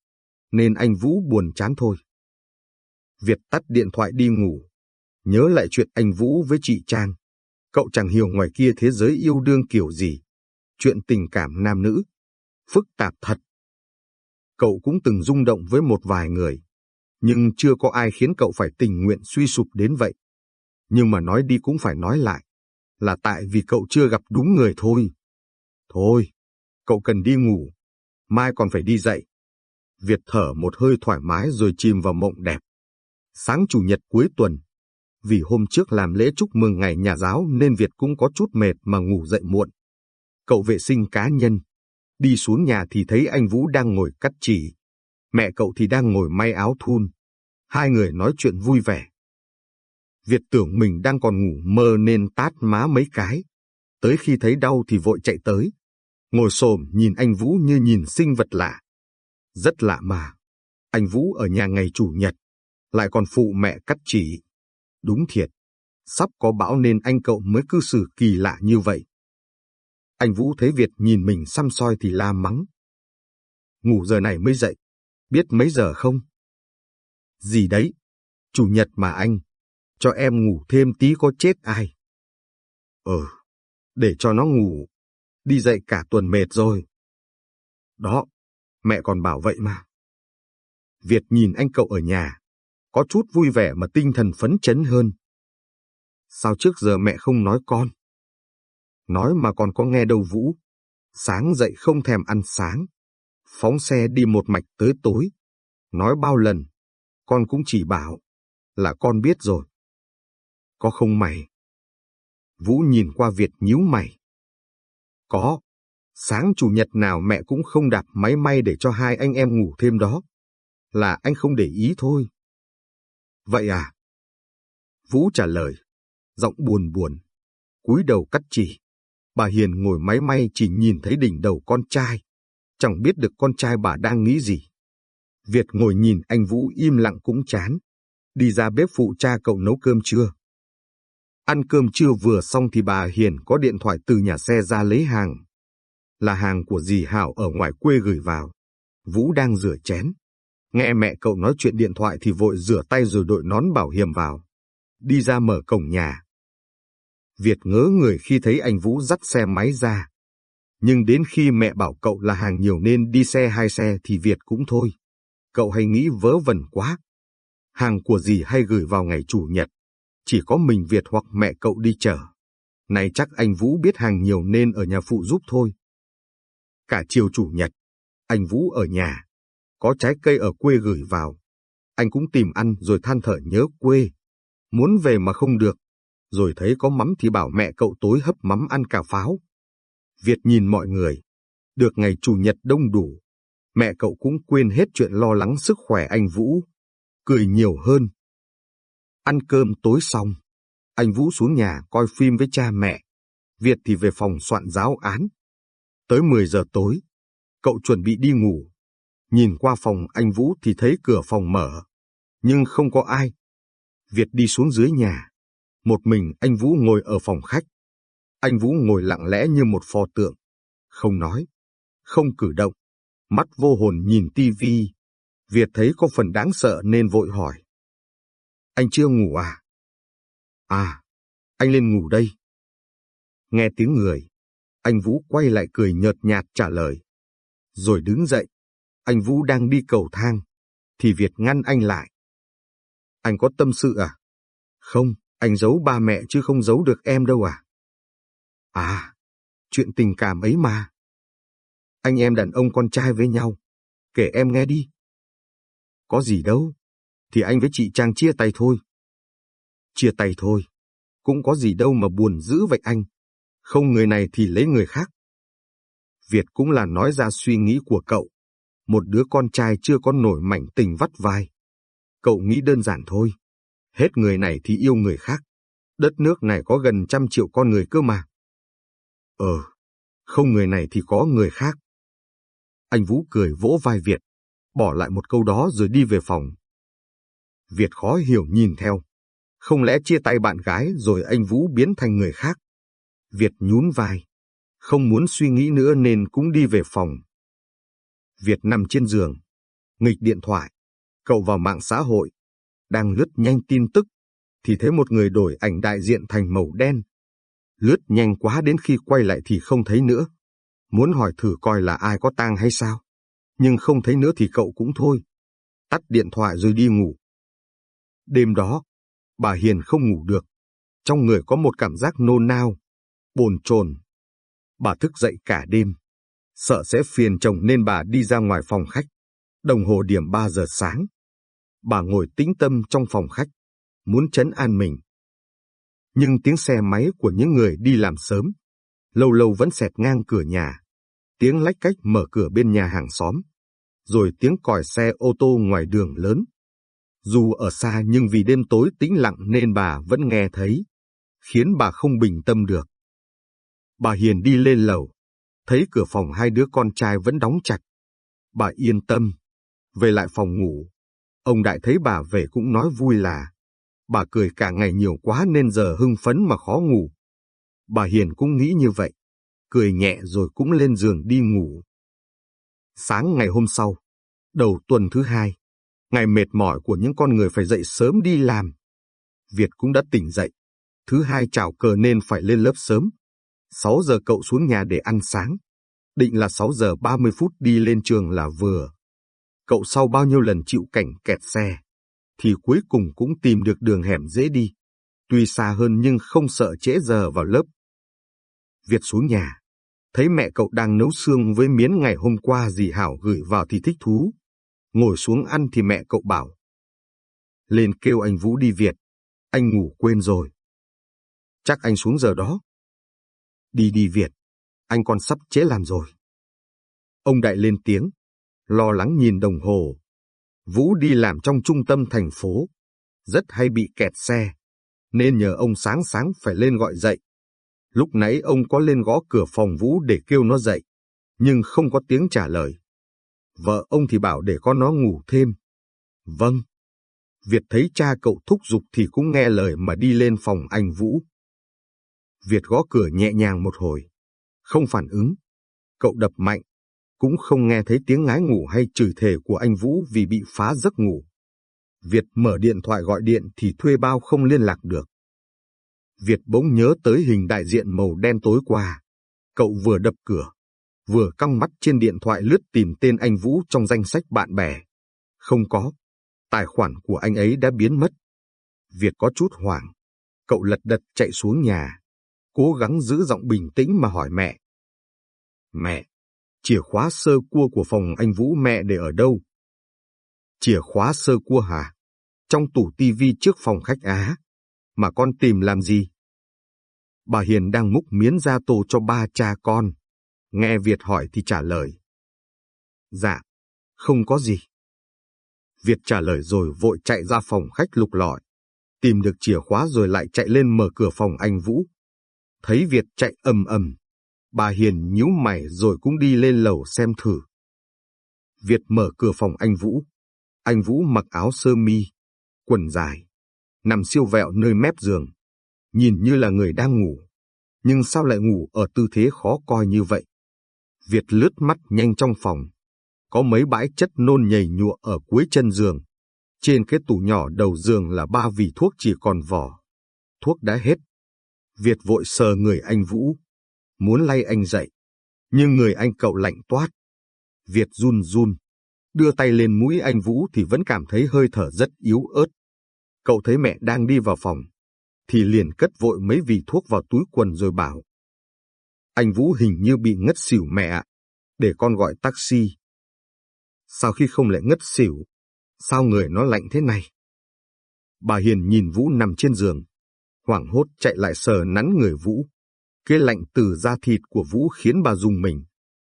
S1: Nên anh Vũ buồn chán thôi. Việt tắt điện thoại đi ngủ. Nhớ lại chuyện anh Vũ với chị Trang. Cậu chẳng hiểu ngoài kia thế giới yêu đương kiểu gì. Chuyện tình cảm nam nữ. Phức tạp thật cậu cũng từng rung động với một vài người, nhưng chưa có ai khiến cậu phải tình nguyện suy sụp đến vậy. Nhưng mà nói đi cũng phải nói lại, là tại vì cậu chưa gặp đúng người thôi. Thôi, cậu cần đi ngủ, mai còn phải đi dậy. Việt thở một hơi thoải mái rồi chìm vào mộng đẹp. Sáng chủ nhật cuối tuần, vì hôm trước làm lễ chúc mừng ngày nhà giáo nên Việt cũng có chút mệt mà ngủ dậy muộn. Cậu vệ sinh cá nhân, Đi xuống nhà thì thấy anh Vũ đang ngồi cắt chỉ. Mẹ cậu thì đang ngồi may áo thun. Hai người nói chuyện vui vẻ. Việt tưởng mình đang còn ngủ mơ nên tát má mấy cái. Tới khi thấy đau thì vội chạy tới. Ngồi xổm nhìn anh Vũ như nhìn sinh vật lạ. Rất lạ mà. Anh Vũ ở nhà ngày chủ nhật. Lại còn phụ mẹ cắt chỉ. Đúng thiệt. Sắp có bão nên anh cậu mới cư xử kỳ lạ như vậy. Anh Vũ thấy Việt nhìn mình xăm soi thì la mắng. Ngủ giờ này mới dậy, biết mấy giờ không? Gì đấy, chủ nhật mà anh, cho em ngủ thêm tí có chết ai? Ờ, để cho nó ngủ, đi dậy cả tuần mệt rồi. Đó, mẹ còn bảo vậy mà. Việt nhìn anh cậu ở nhà, có chút vui vẻ mà tinh thần phấn chấn hơn. Sao trước giờ mẹ không nói con? Nói mà còn có nghe đâu Vũ. Sáng dậy không thèm ăn sáng. Phóng xe đi một mạch tới tối. Nói bao lần, con cũng chỉ bảo là con biết rồi. Có không mày? Vũ nhìn qua Việt nhíu mày. Có. Sáng chủ nhật nào mẹ cũng không đạp máy may để cho hai anh em ngủ thêm đó. Là anh không để ý thôi. Vậy à? Vũ trả lời, giọng buồn buồn, cúi đầu cắt chỉ. Bà Hiền ngồi máy may chỉ nhìn thấy đỉnh đầu con trai, chẳng biết được con trai bà đang nghĩ gì. Việt ngồi nhìn anh Vũ im lặng cũng chán, đi ra bếp phụ cha cậu nấu cơm trưa. Ăn cơm trưa vừa xong thì bà Hiền có điện thoại từ nhà xe ra lấy hàng. Là hàng của dì Hảo ở ngoài quê gửi vào. Vũ đang rửa chén. Nghe mẹ cậu nói chuyện điện thoại thì vội rửa tay rồi đội nón bảo hiểm vào. Đi ra mở cổng nhà. Việt ngớ người khi thấy anh Vũ dắt xe máy ra. Nhưng đến khi mẹ bảo cậu là hàng nhiều nên đi xe hai xe thì Việt cũng thôi. Cậu hay nghĩ vớ vẩn quá. Hàng của gì hay gửi vào ngày chủ nhật. Chỉ có mình Việt hoặc mẹ cậu đi chở. Này chắc anh Vũ biết hàng nhiều nên ở nhà phụ giúp thôi. Cả chiều chủ nhật, anh Vũ ở nhà. Có trái cây ở quê gửi vào. Anh cũng tìm ăn rồi than thở nhớ quê. Muốn về mà không được. Rồi thấy có mắm thì bảo mẹ cậu tối hấp mắm ăn cà pháo. Việt nhìn mọi người. Được ngày chủ nhật đông đủ. Mẹ cậu cũng quên hết chuyện lo lắng sức khỏe anh Vũ. Cười nhiều hơn. Ăn cơm tối xong. Anh Vũ xuống nhà coi phim với cha mẹ. Việt thì về phòng soạn giáo án. Tới 10 giờ tối, cậu chuẩn bị đi ngủ. Nhìn qua phòng anh Vũ thì thấy cửa phòng mở, nhưng không có ai. Việt đi xuống dưới nhà. Một mình anh Vũ ngồi ở phòng khách. Anh Vũ ngồi lặng lẽ như một pho tượng. Không nói, không cử động. Mắt vô hồn nhìn tivi. Việt thấy có phần đáng sợ nên vội hỏi. Anh chưa ngủ à? À, anh lên ngủ đây. Nghe tiếng người, anh Vũ quay lại cười nhợt nhạt trả lời. Rồi đứng dậy. Anh Vũ đang đi cầu thang, thì Việt ngăn anh lại. Anh có tâm sự à? Không, anh giấu ba mẹ chứ không giấu được em đâu à? À, chuyện tình cảm ấy mà. Anh em đàn ông con trai với nhau, kể em nghe đi. Có gì đâu, thì anh với chị Trang chia tay thôi. Chia tay thôi, cũng có gì đâu mà buồn dữ vậy anh. Không người này thì lấy người khác. Việt cũng là nói ra suy nghĩ của cậu. Một đứa con trai chưa có nổi mảnh tình vắt vai. Cậu nghĩ đơn giản thôi. Hết người này thì yêu người khác. Đất nước này có gần trăm triệu con người cơ mà. Ờ, không người này thì có người khác. Anh Vũ cười vỗ vai Việt, bỏ lại một câu đó rồi đi về phòng. Việt khó hiểu nhìn theo. Không lẽ chia tay bạn gái rồi anh Vũ biến thành người khác? Việt nhún vai. Không muốn suy nghĩ nữa nên cũng đi về phòng. Việt nằm trên giường, nghịch điện thoại, cậu vào mạng xã hội, đang lướt nhanh tin tức, thì thấy một người đổi ảnh đại diện thành màu đen. Lướt nhanh quá đến khi quay lại thì không thấy nữa. Muốn hỏi thử coi là ai có tang hay sao. Nhưng không thấy nữa thì cậu cũng thôi. Tắt điện thoại rồi đi ngủ. Đêm đó, bà Hiền không ngủ được. Trong người có một cảm giác nôn nao, bồn chồn. Bà thức dậy cả đêm. Sợ sẽ phiền chồng nên bà đi ra ngoài phòng khách. Đồng hồ điểm 3 giờ sáng. Bà ngồi tĩnh tâm trong phòng khách, muốn chấn an mình. Nhưng tiếng xe máy của những người đi làm sớm, lâu lâu vẫn xẹt ngang cửa nhà. Tiếng lách cách mở cửa bên nhà hàng xóm. Rồi tiếng còi xe ô tô ngoài đường lớn. Dù ở xa nhưng vì đêm tối tĩnh lặng nên bà vẫn nghe thấy, khiến bà không bình tâm được. Bà Hiền đi lên lầu, thấy cửa phòng hai đứa con trai vẫn đóng chặt. Bà yên tâm, về lại phòng ngủ. Ông Đại thấy bà về cũng nói vui là, bà cười cả ngày nhiều quá nên giờ hưng phấn mà khó ngủ. Bà Hiền cũng nghĩ như vậy, cười nhẹ rồi cũng lên giường đi ngủ. Sáng ngày hôm sau, đầu tuần thứ hai, ngày mệt mỏi của những con người phải dậy sớm đi làm. Việt cũng đã tỉnh dậy, thứ hai chào cờ nên phải lên lớp sớm. 6 giờ cậu xuống nhà để ăn sáng. Định là 6 giờ 30 phút đi lên trường là vừa. Cậu sau bao nhiêu lần chịu cảnh kẹt xe. thì cuối cùng cũng tìm được đường hẻm dễ đi. Tuy xa hơn nhưng không sợ trễ giờ vào lớp. Việt xuống nhà, thấy mẹ cậu đang nấu xương với miến ngày hôm qua dì Hảo gửi vào thì thích thú. Ngồi xuống ăn thì mẹ cậu bảo. Lên kêu anh Vũ đi Việt, anh ngủ quên rồi. Chắc anh xuống giờ đó. Đi đi Việt, anh còn sắp chế làm rồi. Ông Đại lên tiếng, lo lắng nhìn đồng hồ. Vũ đi làm trong trung tâm thành phố, rất hay bị kẹt xe, nên nhờ ông sáng sáng phải lên gọi dậy. Lúc nãy ông có lên gõ cửa phòng Vũ để kêu nó dậy, nhưng không có tiếng trả lời. Vợ ông thì bảo để con nó ngủ thêm. Vâng. Việt thấy cha cậu thúc giục thì cũng nghe lời mà đi lên phòng anh Vũ. Việt gõ cửa nhẹ nhàng một hồi. Không phản ứng. Cậu đập mạnh. Cũng không nghe thấy tiếng ngái ngủ hay chửi thề của anh Vũ vì bị phá giấc ngủ. Việt mở điện thoại gọi điện thì thuê bao không liên lạc được. Việt bỗng nhớ tới hình đại diện màu đen tối qua. Cậu vừa đập cửa, vừa căng mắt trên điện thoại lướt tìm tên anh Vũ trong danh sách bạn bè. Không có, tài khoản của anh ấy đã biến mất. Việt có chút hoảng, cậu lật đật chạy xuống nhà, cố gắng giữ giọng bình tĩnh mà hỏi mẹ. Mẹ, chìa khóa sơ cua của phòng anh Vũ mẹ để ở đâu? Chìa khóa sơ cua hả? Trong tủ tivi trước phòng khách Á. Mà con tìm làm gì? Bà Hiền đang múc miến ra tô cho ba cha con. Nghe Việt hỏi thì trả lời. Dạ, không có gì. Việt trả lời rồi vội chạy ra phòng khách lục lọi. Tìm được chìa khóa rồi lại chạy lên mở cửa phòng anh Vũ. Thấy Việt chạy ầm ầm. Bà Hiền nhíu mày rồi cũng đi lên lầu xem thử. Việt mở cửa phòng anh Vũ. Anh Vũ mặc áo sơ mi, quần dài, nằm siêu vẹo nơi mép giường. Nhìn như là người đang ngủ. Nhưng sao lại ngủ ở tư thế khó coi như vậy? Việt lướt mắt nhanh trong phòng. Có mấy bãi chất nôn nhầy nhụa ở cuối chân giường. Trên cái tủ nhỏ đầu giường là ba vỉ thuốc chỉ còn vỏ. Thuốc đã hết. Việt vội sờ người anh Vũ. Muốn lay anh dậy. Nhưng người anh cậu lạnh toát. Việt run run. Đưa tay lên mũi anh Vũ thì vẫn cảm thấy hơi thở rất yếu ớt. Cậu thấy mẹ đang đi vào phòng. Thì liền cất vội mấy vị thuốc vào túi quần rồi bảo. Anh Vũ hình như bị ngất xỉu mẹ ạ. Để con gọi taxi. Sao khi không lại ngất xỉu? Sao người nó lạnh thế này? Bà Hiền nhìn Vũ nằm trên giường. Hoảng hốt chạy lại sờ nắn người Vũ. Cái lạnh từ da thịt của Vũ khiến bà dùng mình.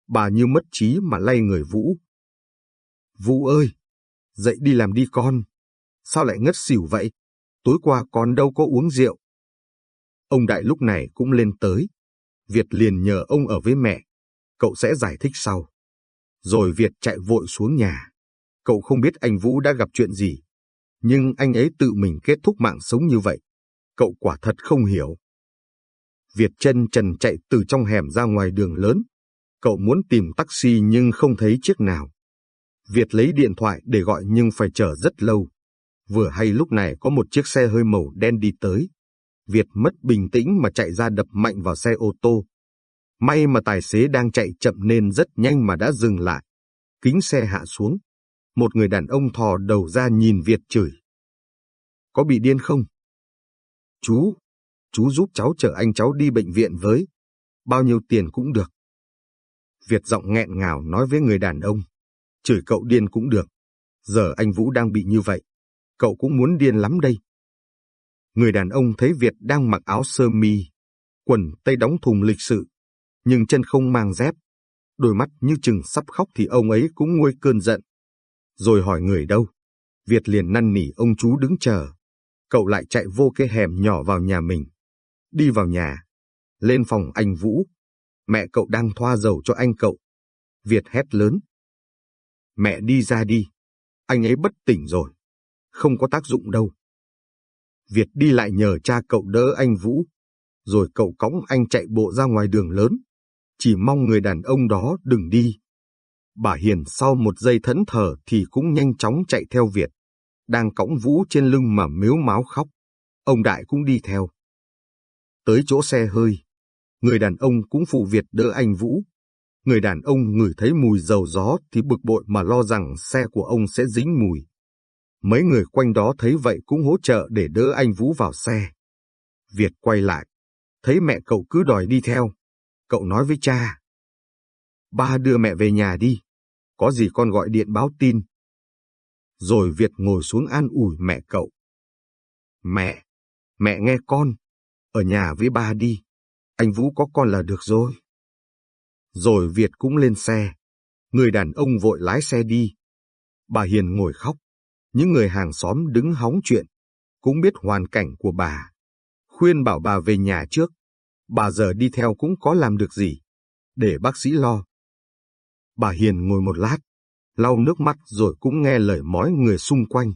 S1: Bà như mất trí mà lay người Vũ. Vũ ơi! Dậy đi làm đi con. Sao lại ngất xỉu vậy? Tối qua con đâu có uống rượu. Ông Đại lúc này cũng lên tới. Việt liền nhờ ông ở với mẹ. Cậu sẽ giải thích sau. Rồi Việt chạy vội xuống nhà. Cậu không biết anh Vũ đã gặp chuyện gì. Nhưng anh ấy tự mình kết thúc mạng sống như vậy. Cậu quả thật không hiểu. Việt chân trần chạy từ trong hẻm ra ngoài đường lớn. Cậu muốn tìm taxi nhưng không thấy chiếc nào. Việt lấy điện thoại để gọi nhưng phải chờ rất lâu. Vừa hay lúc này có một chiếc xe hơi màu đen đi tới. Việt mất bình tĩnh mà chạy ra đập mạnh vào xe ô tô. May mà tài xế đang chạy chậm nên rất nhanh mà đã dừng lại. Kính xe hạ xuống. Một người đàn ông thò đầu ra nhìn Việt chửi. Có bị điên không? Chú, chú giúp cháu chở anh cháu đi bệnh viện với. Bao nhiêu tiền cũng được. Việt giọng nghẹn ngào nói với người đàn ông. Chửi cậu điên cũng được. Giờ anh Vũ đang bị như vậy. Cậu cũng muốn điên lắm đây. Người đàn ông thấy Việt đang mặc áo sơ mi, quần tây đóng thùng lịch sự, nhưng chân không mang dép. Đôi mắt như chừng sắp khóc thì ông ấy cũng nguôi cơn giận. Rồi hỏi người đâu. Việt liền năn nỉ ông chú đứng chờ. Cậu lại chạy vô cái hẻm nhỏ vào nhà mình. Đi vào nhà. Lên phòng anh Vũ. Mẹ cậu đang thoa dầu cho anh cậu. Việt hét lớn. Mẹ đi ra đi. Anh ấy bất tỉnh rồi. Không có tác dụng đâu. Việt đi lại nhờ cha cậu đỡ anh Vũ. Rồi cậu cõng anh chạy bộ ra ngoài đường lớn. Chỉ mong người đàn ông đó đừng đi. Bà Hiền sau một giây thẫn thờ thì cũng nhanh chóng chạy theo Việt. Đang cõng Vũ trên lưng mà mếu máu khóc. Ông Đại cũng đi theo. Tới chỗ xe hơi. Người đàn ông cũng phụ Việt đỡ anh Vũ. Người đàn ông ngửi thấy mùi dầu gió thì bực bội mà lo rằng xe của ông sẽ dính mùi. Mấy người quanh đó thấy vậy cũng hỗ trợ để đỡ anh Vũ vào xe. Việt quay lại, thấy mẹ cậu cứ đòi đi theo. Cậu nói với cha. Ba đưa mẹ về nhà đi, có gì con gọi điện báo tin. Rồi Việt ngồi xuống an ủi mẹ cậu. Mẹ, mẹ nghe con, ở nhà với ba đi, anh Vũ có con là được rồi. Rồi Việt cũng lên xe, người đàn ông vội lái xe đi. Bà Hiền ngồi khóc, những người hàng xóm đứng hóng chuyện, cũng biết hoàn cảnh của bà. Khuyên bảo bà về nhà trước, bà giờ đi theo cũng có làm được gì, để bác sĩ lo. Bà Hiền ngồi một lát, lau nước mắt rồi cũng nghe lời mói người xung quanh.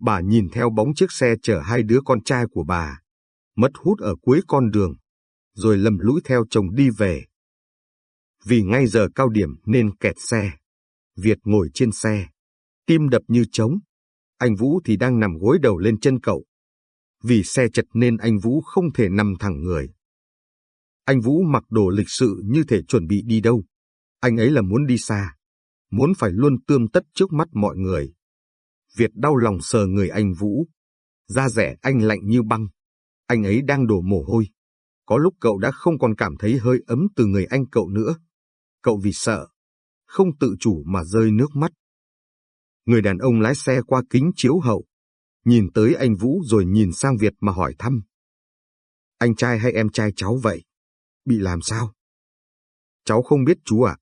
S1: Bà nhìn theo bóng chiếc xe chở hai đứa con trai của bà, mất hút ở cuối con đường, rồi lầm lũi theo chồng đi về. Vì ngay giờ cao điểm nên kẹt xe. Việt ngồi trên xe, tim đập như trống. Anh Vũ thì đang nằm gối đầu lên chân cậu. Vì xe chật nên anh Vũ không thể nằm thẳng người. Anh Vũ mặc đồ lịch sự như thể chuẩn bị đi đâu. Anh ấy là muốn đi xa, muốn phải luôn tươm tất trước mắt mọi người. Việt đau lòng sờ người anh Vũ. Da rẻ anh lạnh như băng. Anh ấy đang đổ mồ hôi. Có lúc cậu đã không còn cảm thấy hơi ấm từ người anh cậu nữa. Cậu vì sợ, không tự chủ mà rơi nước mắt. Người đàn ông lái xe qua kính chiếu hậu, nhìn tới anh Vũ rồi nhìn sang Việt mà hỏi thăm. Anh trai hay em trai cháu vậy? Bị làm sao? Cháu không biết chú ạ.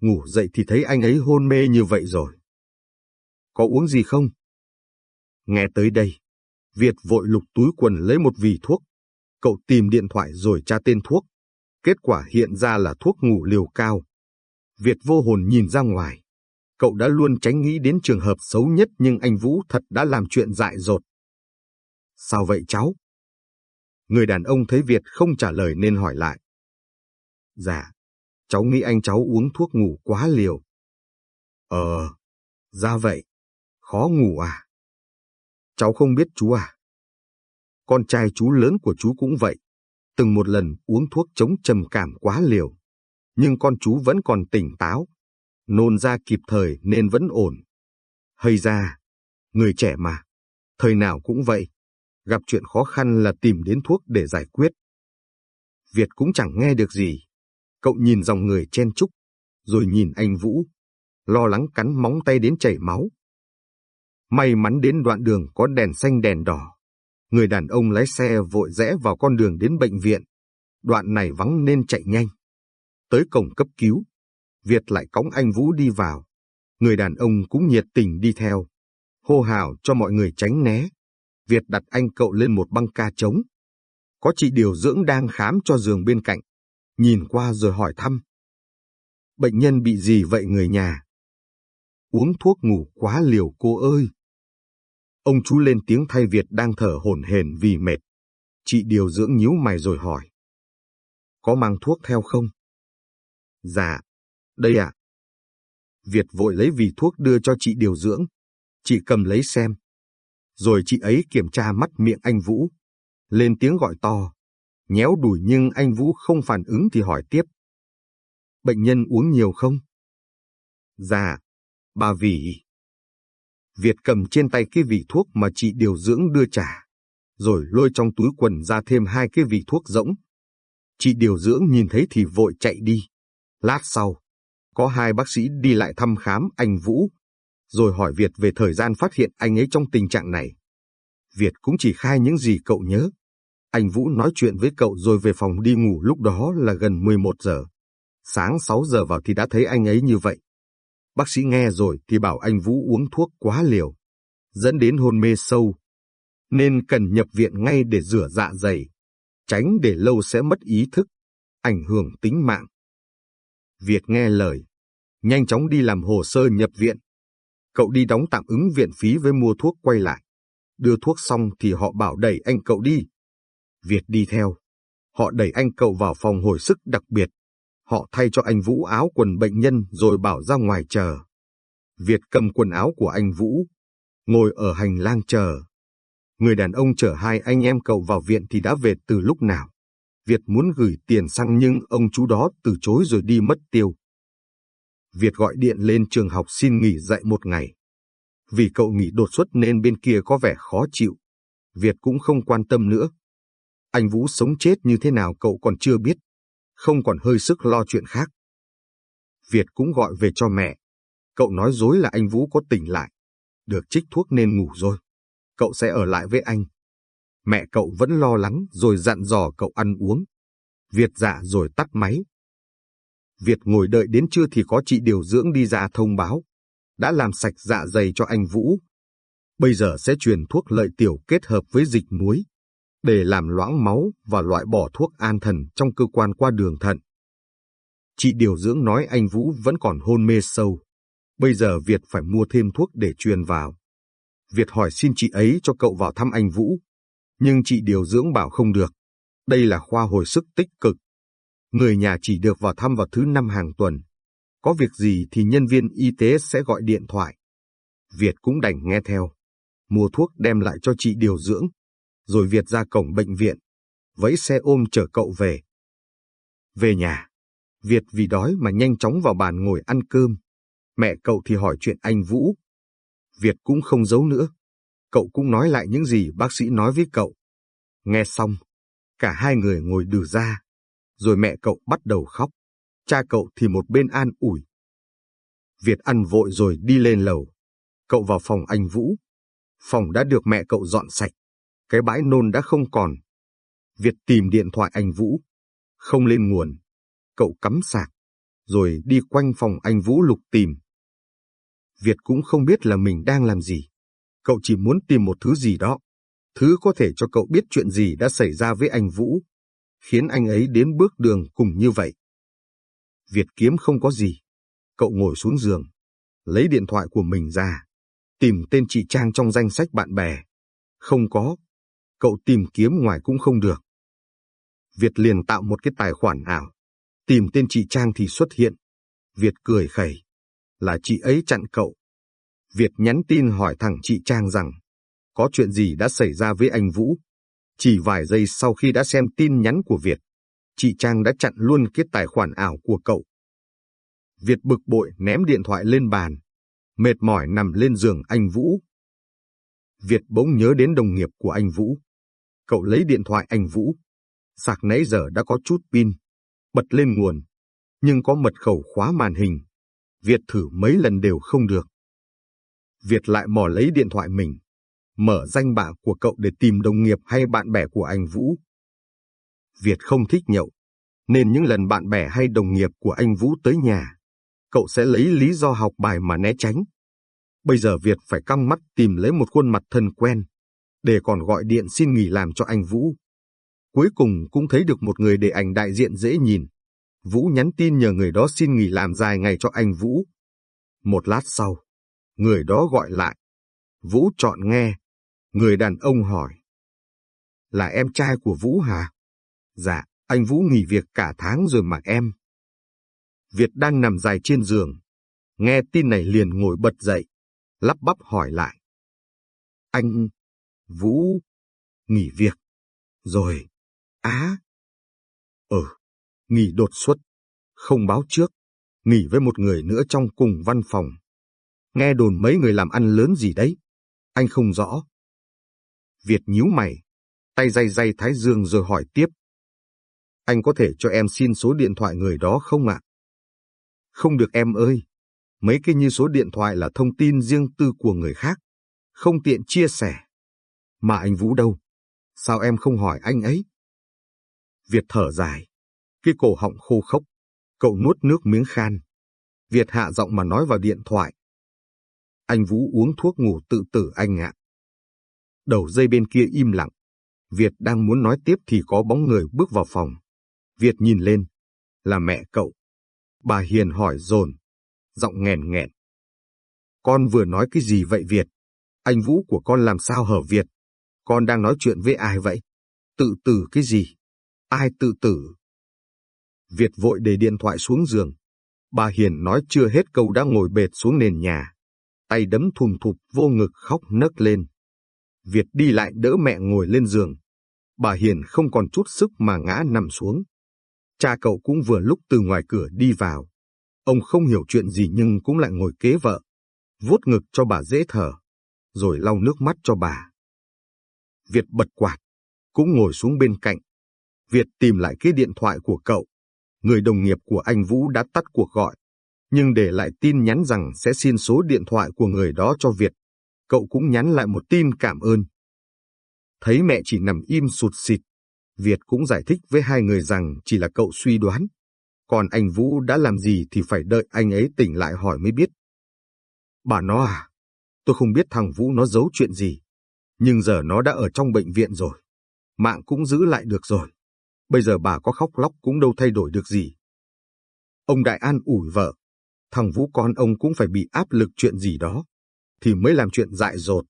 S1: Ngủ dậy thì thấy anh ấy hôn mê như vậy rồi. Có uống gì không? Nghe tới đây, Việt vội lục túi quần lấy một vỉ thuốc. Cậu tìm điện thoại rồi tra tên thuốc. Kết quả hiện ra là thuốc ngủ liều cao. Việt vô hồn nhìn ra ngoài. Cậu đã luôn tránh nghĩ đến trường hợp xấu nhất nhưng anh Vũ thật đã làm chuyện dại dột. Sao vậy cháu? Người đàn ông thấy Việt không trả lời nên hỏi lại. Dạ, cháu nghĩ anh cháu uống thuốc ngủ quá liều. Ờ, ra vậy, khó ngủ à? Cháu không biết chú à? Con trai chú lớn của chú cũng vậy, từng một lần uống thuốc chống trầm cảm quá liều. Nhưng con chú vẫn còn tỉnh táo, nôn ra kịp thời nên vẫn ổn. Hơi ra, người trẻ mà, thời nào cũng vậy, gặp chuyện khó khăn là tìm đến thuốc để giải quyết. Việt cũng chẳng nghe được gì, cậu nhìn dòng người chen chúc, rồi nhìn anh Vũ, lo lắng cắn móng tay đến chảy máu. May mắn đến đoạn đường có đèn xanh đèn đỏ, người đàn ông lái xe vội rẽ vào con đường đến bệnh viện. Đoạn này vắng nên chạy nhanh. Tới cổng cấp cứu, Việt lại cõng anh Vũ đi vào. Người đàn ông cũng nhiệt tình đi theo. Hô hào cho mọi người tránh né. Việt đặt anh cậu lên một băng ca trống. Có chị điều dưỡng đang khám cho giường bên cạnh. Nhìn qua rồi hỏi thăm. Bệnh nhân bị gì vậy người nhà? Uống thuốc ngủ quá liều cô ơi. Ông chú lên tiếng thay Việt đang thở hổn hển vì mệt. Chị điều dưỡng nhíu mày rồi hỏi. Có mang thuốc theo không? Dạ, đây ạ. Việt vội lấy vì thuốc đưa cho chị điều dưỡng. Chị cầm lấy xem. Rồi chị ấy kiểm tra mắt miệng anh Vũ. Lên tiếng gọi to. Nhéo đùi nhưng anh Vũ không phản ứng thì hỏi tiếp. Bệnh nhân uống nhiều không? Dạ, bà vỉ. Việt cầm trên tay cái vị thuốc mà chị điều dưỡng đưa trả, rồi lôi trong túi quần ra thêm hai cái vị thuốc rỗng. Chị điều dưỡng nhìn thấy thì vội chạy đi. Lát sau, có hai bác sĩ đi lại thăm khám anh Vũ, rồi hỏi Việt về thời gian phát hiện anh ấy trong tình trạng này. Việt cũng chỉ khai những gì cậu nhớ. Anh Vũ nói chuyện với cậu rồi về phòng đi ngủ lúc đó là gần 11 giờ. Sáng 6 giờ vào thì đã thấy anh ấy như vậy. Bác sĩ nghe rồi thì bảo anh Vũ uống thuốc quá liều, dẫn đến hôn mê sâu, nên cần nhập viện ngay để rửa dạ dày, tránh để lâu sẽ mất ý thức, ảnh hưởng tính mạng. Việt nghe lời, nhanh chóng đi làm hồ sơ nhập viện. Cậu đi đóng tạm ứng viện phí với mua thuốc quay lại. Đưa thuốc xong thì họ bảo đẩy anh cậu đi. Việt đi theo. Họ đẩy anh cậu vào phòng hồi sức đặc biệt. Họ thay cho anh Vũ áo quần bệnh nhân rồi bảo ra ngoài chờ. Việt cầm quần áo của anh Vũ, ngồi ở hành lang chờ. Người đàn ông chở hai anh em cậu vào viện thì đã về từ lúc nào. Việt muốn gửi tiền sang nhưng ông chú đó từ chối rồi đi mất tiêu. Việt gọi điện lên trường học xin nghỉ dạy một ngày. Vì cậu nghỉ đột xuất nên bên kia có vẻ khó chịu. Việt cũng không quan tâm nữa. Anh Vũ sống chết như thế nào cậu còn chưa biết. Không còn hơi sức lo chuyện khác. Việt cũng gọi về cho mẹ. Cậu nói dối là anh Vũ có tỉnh lại. Được trích thuốc nên ngủ rồi. Cậu sẽ ở lại với anh. Mẹ cậu vẫn lo lắng rồi dặn dò cậu ăn uống. Việt dạ rồi tắt máy. Việt ngồi đợi đến trưa thì có chị điều dưỡng đi ra thông báo. Đã làm sạch dạ dày cho anh Vũ. Bây giờ sẽ truyền thuốc lợi tiểu kết hợp với dịch muối để làm loãng máu và loại bỏ thuốc an thần trong cơ quan qua đường thận. Chị điều dưỡng nói anh Vũ vẫn còn hôn mê sâu. Bây giờ Việt phải mua thêm thuốc để truyền vào. Việt hỏi xin chị ấy cho cậu vào thăm anh Vũ. Nhưng chị điều dưỡng bảo không được. Đây là khoa hồi sức tích cực. Người nhà chỉ được vào thăm vào thứ năm hàng tuần. Có việc gì thì nhân viên y tế sẽ gọi điện thoại. Việt cũng đành nghe theo. Mua thuốc đem lại cho chị điều dưỡng. Rồi Việt ra cổng bệnh viện. Vẫy xe ôm chở cậu về. Về nhà. Việt vì đói mà nhanh chóng vào bàn ngồi ăn cơm. Mẹ cậu thì hỏi chuyện anh Vũ. Việt cũng không giấu nữa. Cậu cũng nói lại những gì bác sĩ nói với cậu. Nghe xong, cả hai người ngồi đừ ra. Rồi mẹ cậu bắt đầu khóc. Cha cậu thì một bên an ủi. Việt ăn vội rồi đi lên lầu. Cậu vào phòng anh Vũ. Phòng đã được mẹ cậu dọn sạch. Cái bãi nôn đã không còn. Việt tìm điện thoại anh Vũ. Không lên nguồn cậu cắm sạc, rồi đi quanh phòng anh Vũ lục tìm. Việt cũng không biết là mình đang làm gì. Cậu chỉ muốn tìm một thứ gì đó, thứ có thể cho cậu biết chuyện gì đã xảy ra với anh Vũ, khiến anh ấy đến bước đường cùng như vậy. Việt kiếm không có gì. Cậu ngồi xuống giường, lấy điện thoại của mình ra, tìm tên chị Trang trong danh sách bạn bè. Không có. Cậu tìm kiếm ngoài cũng không được. Việt liền tạo một cái tài khoản ảo, Tìm tên chị Trang thì xuất hiện. Việt cười khẩy. Là chị ấy chặn cậu. Việt nhắn tin hỏi thẳng chị Trang rằng, có chuyện gì đã xảy ra với anh Vũ. Chỉ vài giây sau khi đã xem tin nhắn của Việt, chị Trang đã chặn luôn cái tài khoản ảo của cậu. Việt bực bội ném điện thoại lên bàn, mệt mỏi nằm lên giường anh Vũ. Việt bỗng nhớ đến đồng nghiệp của anh Vũ. Cậu lấy điện thoại anh Vũ. Sạc nãy giờ đã có chút pin bật lên nguồn, nhưng có mật khẩu khóa màn hình. Việt thử mấy lần đều không được. Việt lại mò lấy điện thoại mình, mở danh bạ của cậu để tìm đồng nghiệp hay bạn bè của anh Vũ. Việt không thích nhậu, nên những lần bạn bè hay đồng nghiệp của anh Vũ tới nhà, cậu sẽ lấy lý do học bài mà né tránh. Bây giờ Việt phải căng mắt tìm lấy một khuôn mặt thân quen, để còn gọi điện xin nghỉ làm cho anh Vũ. Cuối cùng cũng thấy được một người để ảnh đại diện dễ nhìn. Vũ nhắn tin nhờ người đó xin nghỉ làm dài ngày cho anh Vũ. Một lát sau, người đó gọi lại. Vũ chọn nghe. Người đàn ông hỏi. Là em trai của Vũ hả? Dạ, anh Vũ nghỉ việc cả tháng rồi mà em. Việt đang nằm dài trên giường. Nghe tin này liền ngồi bật dậy, lắp bắp hỏi lại. Anh... Vũ... nghỉ việc. Rồi, Á! Ừ, nghỉ đột xuất, không báo trước, nghỉ với một người nữa trong cùng văn phòng. Nghe đồn mấy người làm ăn lớn gì đấy, anh không rõ. Việt nhíu mày, tay day day thái dương rồi hỏi tiếp. Anh có thể cho em xin số điện thoại người đó không ạ? Không được em ơi, mấy cái như số điện thoại là thông tin riêng tư của người khác, không tiện chia sẻ. Mà anh Vũ đâu? Sao em không hỏi anh ấy? Việt thở dài. Cái cổ họng khô khốc. Cậu nuốt nước miếng khan. Việt hạ giọng mà nói vào điện thoại. Anh Vũ uống thuốc ngủ tự tử anh ạ. Đầu dây bên kia im lặng. Việt đang muốn nói tiếp thì có bóng người bước vào phòng. Việt nhìn lên. Là mẹ cậu. Bà Hiền hỏi dồn Giọng nghèn nghẹn. Con vừa nói cái gì vậy Việt? Anh Vũ của con làm sao hở Việt? Con đang nói chuyện với ai vậy? Tự tử cái gì? Ai tự tử? Việt vội để điện thoại xuống giường. Bà Hiền nói chưa hết câu đã ngồi bệt xuống nền nhà. Tay đấm thùm thụp, vô ngực khóc nấc lên. Việt đi lại đỡ mẹ ngồi lên giường. Bà Hiền không còn chút sức mà ngã nằm xuống. Cha cậu cũng vừa lúc từ ngoài cửa đi vào. Ông không hiểu chuyện gì nhưng cũng lại ngồi kế vợ. vuốt ngực cho bà dễ thở. rồi lau nước mắt cho bà. Việt bật quạt, cũng ngồi xuống bên cạnh. Việt tìm lại cái điện thoại của cậu. Người đồng nghiệp của anh Vũ đã tắt cuộc gọi, nhưng để lại tin nhắn rằng sẽ xin số điện thoại của người đó cho Việt. Cậu cũng nhắn lại một tin cảm ơn. Thấy mẹ chỉ nằm im sụt xịt, Việt cũng giải thích với hai người rằng chỉ là cậu suy đoán. Còn anh Vũ đã làm gì thì phải đợi anh ấy tỉnh lại hỏi mới biết. Bà nó à, tôi không biết thằng Vũ nó giấu chuyện gì, nhưng giờ nó đã ở trong bệnh viện rồi. Mạng cũng giữ lại được rồi. Bây giờ bà có khóc lóc cũng đâu thay đổi được gì. Ông Đại An ủi vợ, thằng Vũ con ông cũng phải bị áp lực chuyện gì đó, thì mới làm chuyện dại dột.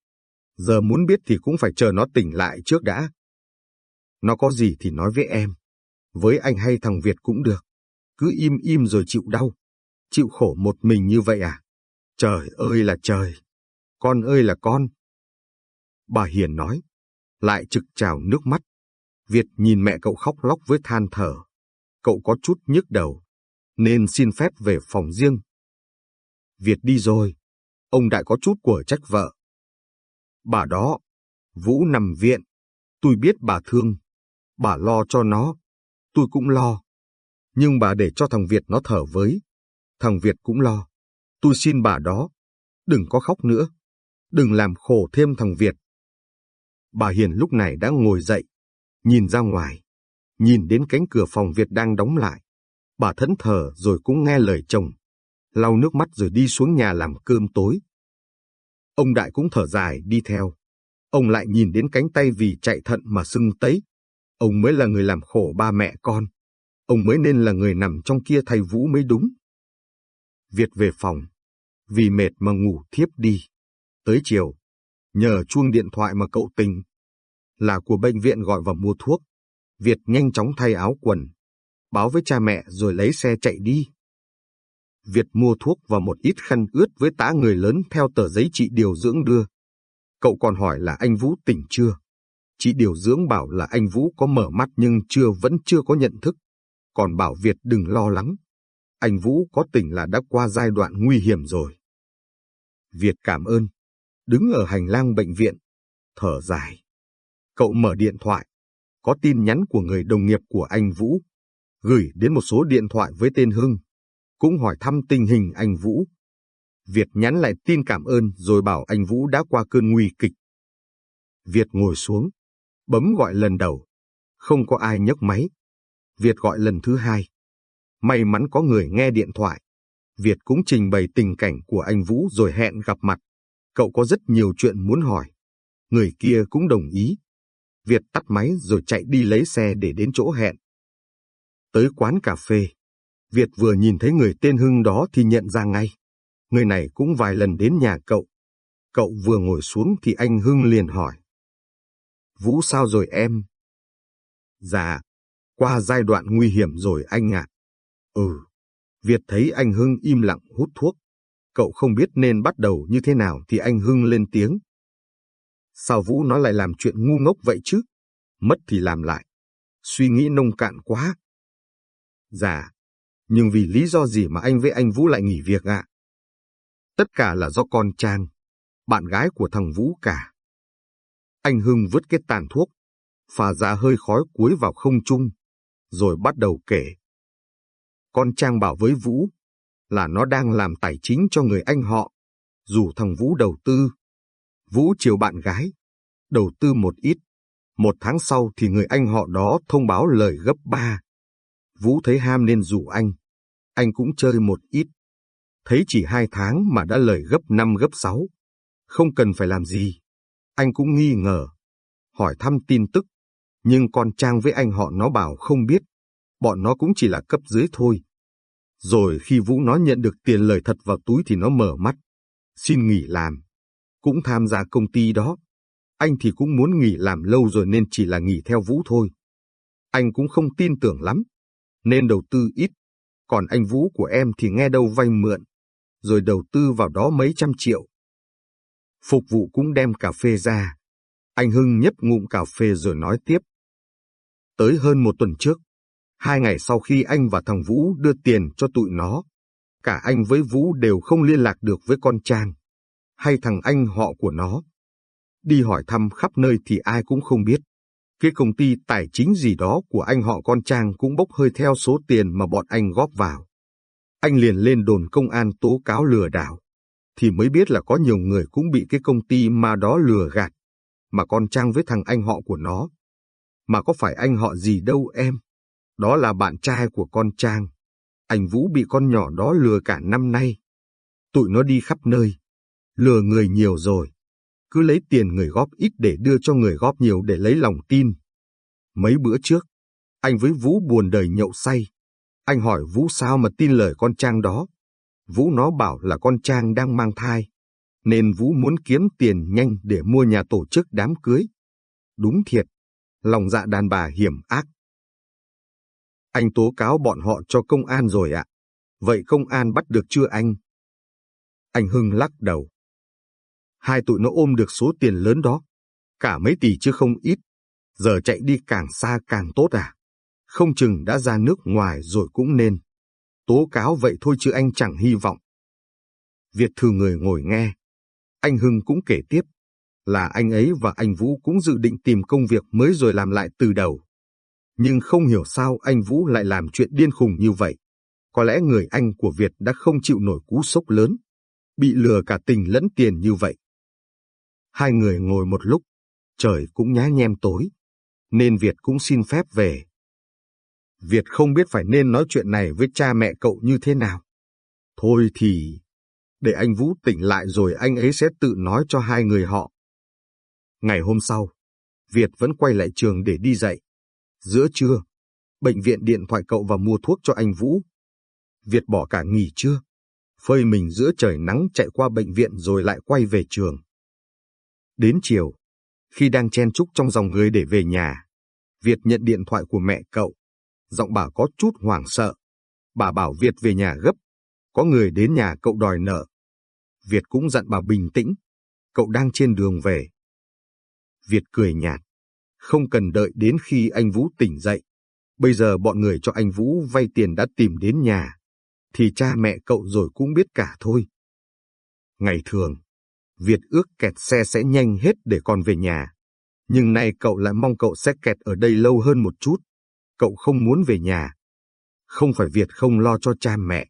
S1: Giờ muốn biết thì cũng phải chờ nó tỉnh lại trước đã. Nó có gì thì nói với em. Với anh hay thằng Việt cũng được. Cứ im im rồi chịu đau. Chịu khổ một mình như vậy à? Trời ơi là trời! Con ơi là con! Bà Hiền nói, lại trực trào nước mắt. Việt nhìn mẹ cậu khóc lóc với than thở. Cậu có chút nhức đầu, nên xin phép về phòng riêng. Việt đi rồi, ông Đại có chút của trách vợ. Bà đó, Vũ nằm viện, tôi biết bà thương, bà lo cho nó, tôi cũng lo. Nhưng bà để cho thằng Việt nó thở với, thằng Việt cũng lo. Tôi xin bà đó, đừng có khóc nữa, đừng làm khổ thêm thằng Việt. Bà Hiền lúc này đã ngồi dậy, nhìn ra ngoài, nhìn đến cánh cửa phòng Việt đang đóng lại. Bà thẫn thờ rồi cũng nghe lời chồng, lau nước mắt rồi đi xuống nhà làm cơm tối. Ông Đại cũng thở dài đi theo. Ông lại nhìn đến cánh tay vì chạy thận mà sưng tấy. Ông mới là người làm khổ ba mẹ con. Ông mới nên là người nằm trong kia thay Vũ mới đúng. Việt về phòng. Vì mệt mà ngủ thiếp đi. Tới chiều, nhờ chuông điện thoại mà cậu tình. Là của bệnh viện gọi vào mua thuốc. Việt nhanh chóng thay áo quần. Báo với cha mẹ rồi lấy xe chạy đi. Việt mua thuốc và một ít khăn ướt với tá người lớn theo tờ giấy chị điều dưỡng đưa. Cậu còn hỏi là anh Vũ tỉnh chưa? Chị điều dưỡng bảo là anh Vũ có mở mắt nhưng chưa, vẫn chưa có nhận thức. Còn bảo Việt đừng lo lắng. Anh Vũ có tỉnh là đã qua giai đoạn nguy hiểm rồi. Việt cảm ơn. Đứng ở hành lang bệnh viện. Thở dài. Cậu mở điện thoại. Có tin nhắn của người đồng nghiệp của anh Vũ. Gửi đến một số điện thoại với tên Hưng cũng hỏi thăm tình hình anh Vũ. Việt nhắn lại tin cảm ơn rồi bảo anh Vũ đã qua cơn nguy kịch. Việt ngồi xuống, bấm gọi lần đầu. Không có ai nhấc máy. Việt gọi lần thứ hai. May mắn có người nghe điện thoại. Việt cũng trình bày tình cảnh của anh Vũ rồi hẹn gặp mặt. Cậu có rất nhiều chuyện muốn hỏi. Người kia cũng đồng ý. Việt tắt máy rồi chạy đi lấy xe để đến chỗ hẹn. Tới quán cà phê, Việt vừa nhìn thấy người tên Hưng đó thì nhận ra ngay. Người này cũng vài lần đến nhà cậu. Cậu vừa ngồi xuống thì anh Hưng liền hỏi. Vũ sao rồi em? Dạ, qua giai đoạn nguy hiểm rồi anh ạ. Ừ, Việt thấy anh Hưng im lặng hút thuốc. Cậu không biết nên bắt đầu như thế nào thì anh Hưng lên tiếng. Sao Vũ nó lại làm chuyện ngu ngốc vậy chứ? Mất thì làm lại. Suy nghĩ nông cạn quá. Dạ, nhưng vì lý do gì mà anh với anh Vũ lại nghỉ việc ạ? Tất cả là do con Trang, bạn gái của thằng Vũ cả. Anh Hưng vứt cái tàn thuốc, phà ra hơi khói cuối vào không trung, rồi bắt đầu kể. Con Trang bảo với Vũ là nó đang làm tài chính cho người anh họ, dù thằng Vũ đầu tư. Vũ chiều bạn gái, đầu tư một ít. Một tháng sau thì người anh họ đó thông báo lời gấp ba. Vũ thấy ham nên rủ anh anh cũng chơi một ít. Thấy chỉ hai tháng mà đã lời gấp năm gấp sáu. Không cần phải làm gì. Anh cũng nghi ngờ. Hỏi thăm tin tức. Nhưng con Trang với anh họ nó bảo không biết. Bọn nó cũng chỉ là cấp dưới thôi. Rồi khi Vũ nó nhận được tiền lời thật vào túi thì nó mở mắt. Xin nghỉ làm. Cũng tham gia công ty đó. Anh thì cũng muốn nghỉ làm lâu rồi nên chỉ là nghỉ theo Vũ thôi. Anh cũng không tin tưởng lắm. Nên đầu tư ít còn anh Vũ của em thì nghe đâu vay mượn, rồi đầu tư vào đó mấy trăm triệu. Phục vụ cũng đem cà phê ra. Anh Hưng nhấp ngụm cà phê rồi nói tiếp. Tới hơn một tuần trước, hai ngày sau khi anh và thằng Vũ đưa tiền cho tụi nó, cả anh với Vũ đều không liên lạc được với con Trang, hay thằng anh họ của nó. đi hỏi thăm khắp nơi thì ai cũng không biết. Cái công ty tài chính gì đó của anh họ con Trang cũng bốc hơi theo số tiền mà bọn anh góp vào. Anh liền lên đồn công an tố cáo lừa đảo. Thì mới biết là có nhiều người cũng bị cái công ty mà đó lừa gạt. Mà con Trang với thằng anh họ của nó. Mà có phải anh họ gì đâu em. Đó là bạn trai của con Trang. Anh Vũ bị con nhỏ đó lừa cả năm nay. Tụi nó đi khắp nơi. Lừa người nhiều rồi. Cứ lấy tiền người góp ít để đưa cho người góp nhiều để lấy lòng tin. Mấy bữa trước, anh với Vũ buồn đời nhậu say. Anh hỏi Vũ sao mà tin lời con Trang đó. Vũ nó bảo là con Trang đang mang thai. Nên Vũ muốn kiếm tiền nhanh để mua nhà tổ chức đám cưới. Đúng thiệt, lòng dạ đàn bà hiểm ác. Anh tố cáo bọn họ cho công an rồi ạ. Vậy công an bắt được chưa anh? Anh Hưng lắc đầu. Hai tụi nó ôm được số tiền lớn đó. Cả mấy tỷ chứ không ít. Giờ chạy đi càng xa càng tốt à? Không chừng đã ra nước ngoài rồi cũng nên. Tố cáo vậy thôi chứ anh chẳng hy vọng. Việt thư người ngồi nghe. Anh Hưng cũng kể tiếp là anh ấy và anh Vũ cũng dự định tìm công việc mới rồi làm lại từ đầu. Nhưng không hiểu sao anh Vũ lại làm chuyện điên khùng như vậy. Có lẽ người anh của Việt đã không chịu nổi cú sốc lớn, bị lừa cả tình lẫn tiền như vậy. Hai người ngồi một lúc, trời cũng nhá nhem tối, nên Việt cũng xin phép về. Việt không biết phải nên nói chuyện này với cha mẹ cậu như thế nào. Thôi thì, để anh Vũ tỉnh lại rồi anh ấy sẽ tự nói cho hai người họ. Ngày hôm sau, Việt vẫn quay lại trường để đi dạy. Giữa trưa, bệnh viện điện thoại cậu và mua thuốc cho anh Vũ. Việt bỏ cả nghỉ trưa, phơi mình giữa trời nắng chạy qua bệnh viện rồi lại quay về trường. Đến chiều, khi đang chen chúc trong dòng người để về nhà, Việt nhận điện thoại của mẹ cậu. Giọng bà có chút hoảng sợ. Bà bảo Việt về nhà gấp. Có người đến nhà cậu đòi nợ. Việt cũng dặn bà bình tĩnh. Cậu đang trên đường về. Việt cười nhạt. Không cần đợi đến khi anh Vũ tỉnh dậy. Bây giờ bọn người cho anh Vũ vay tiền đã tìm đến nhà. Thì cha mẹ cậu rồi cũng biết cả thôi. Ngày thường, Việt ước kẹt xe sẽ nhanh hết để con về nhà. Nhưng nay cậu lại mong cậu sẽ kẹt ở đây lâu hơn một chút. Cậu không muốn về nhà. Không phải Việt không lo cho cha mẹ.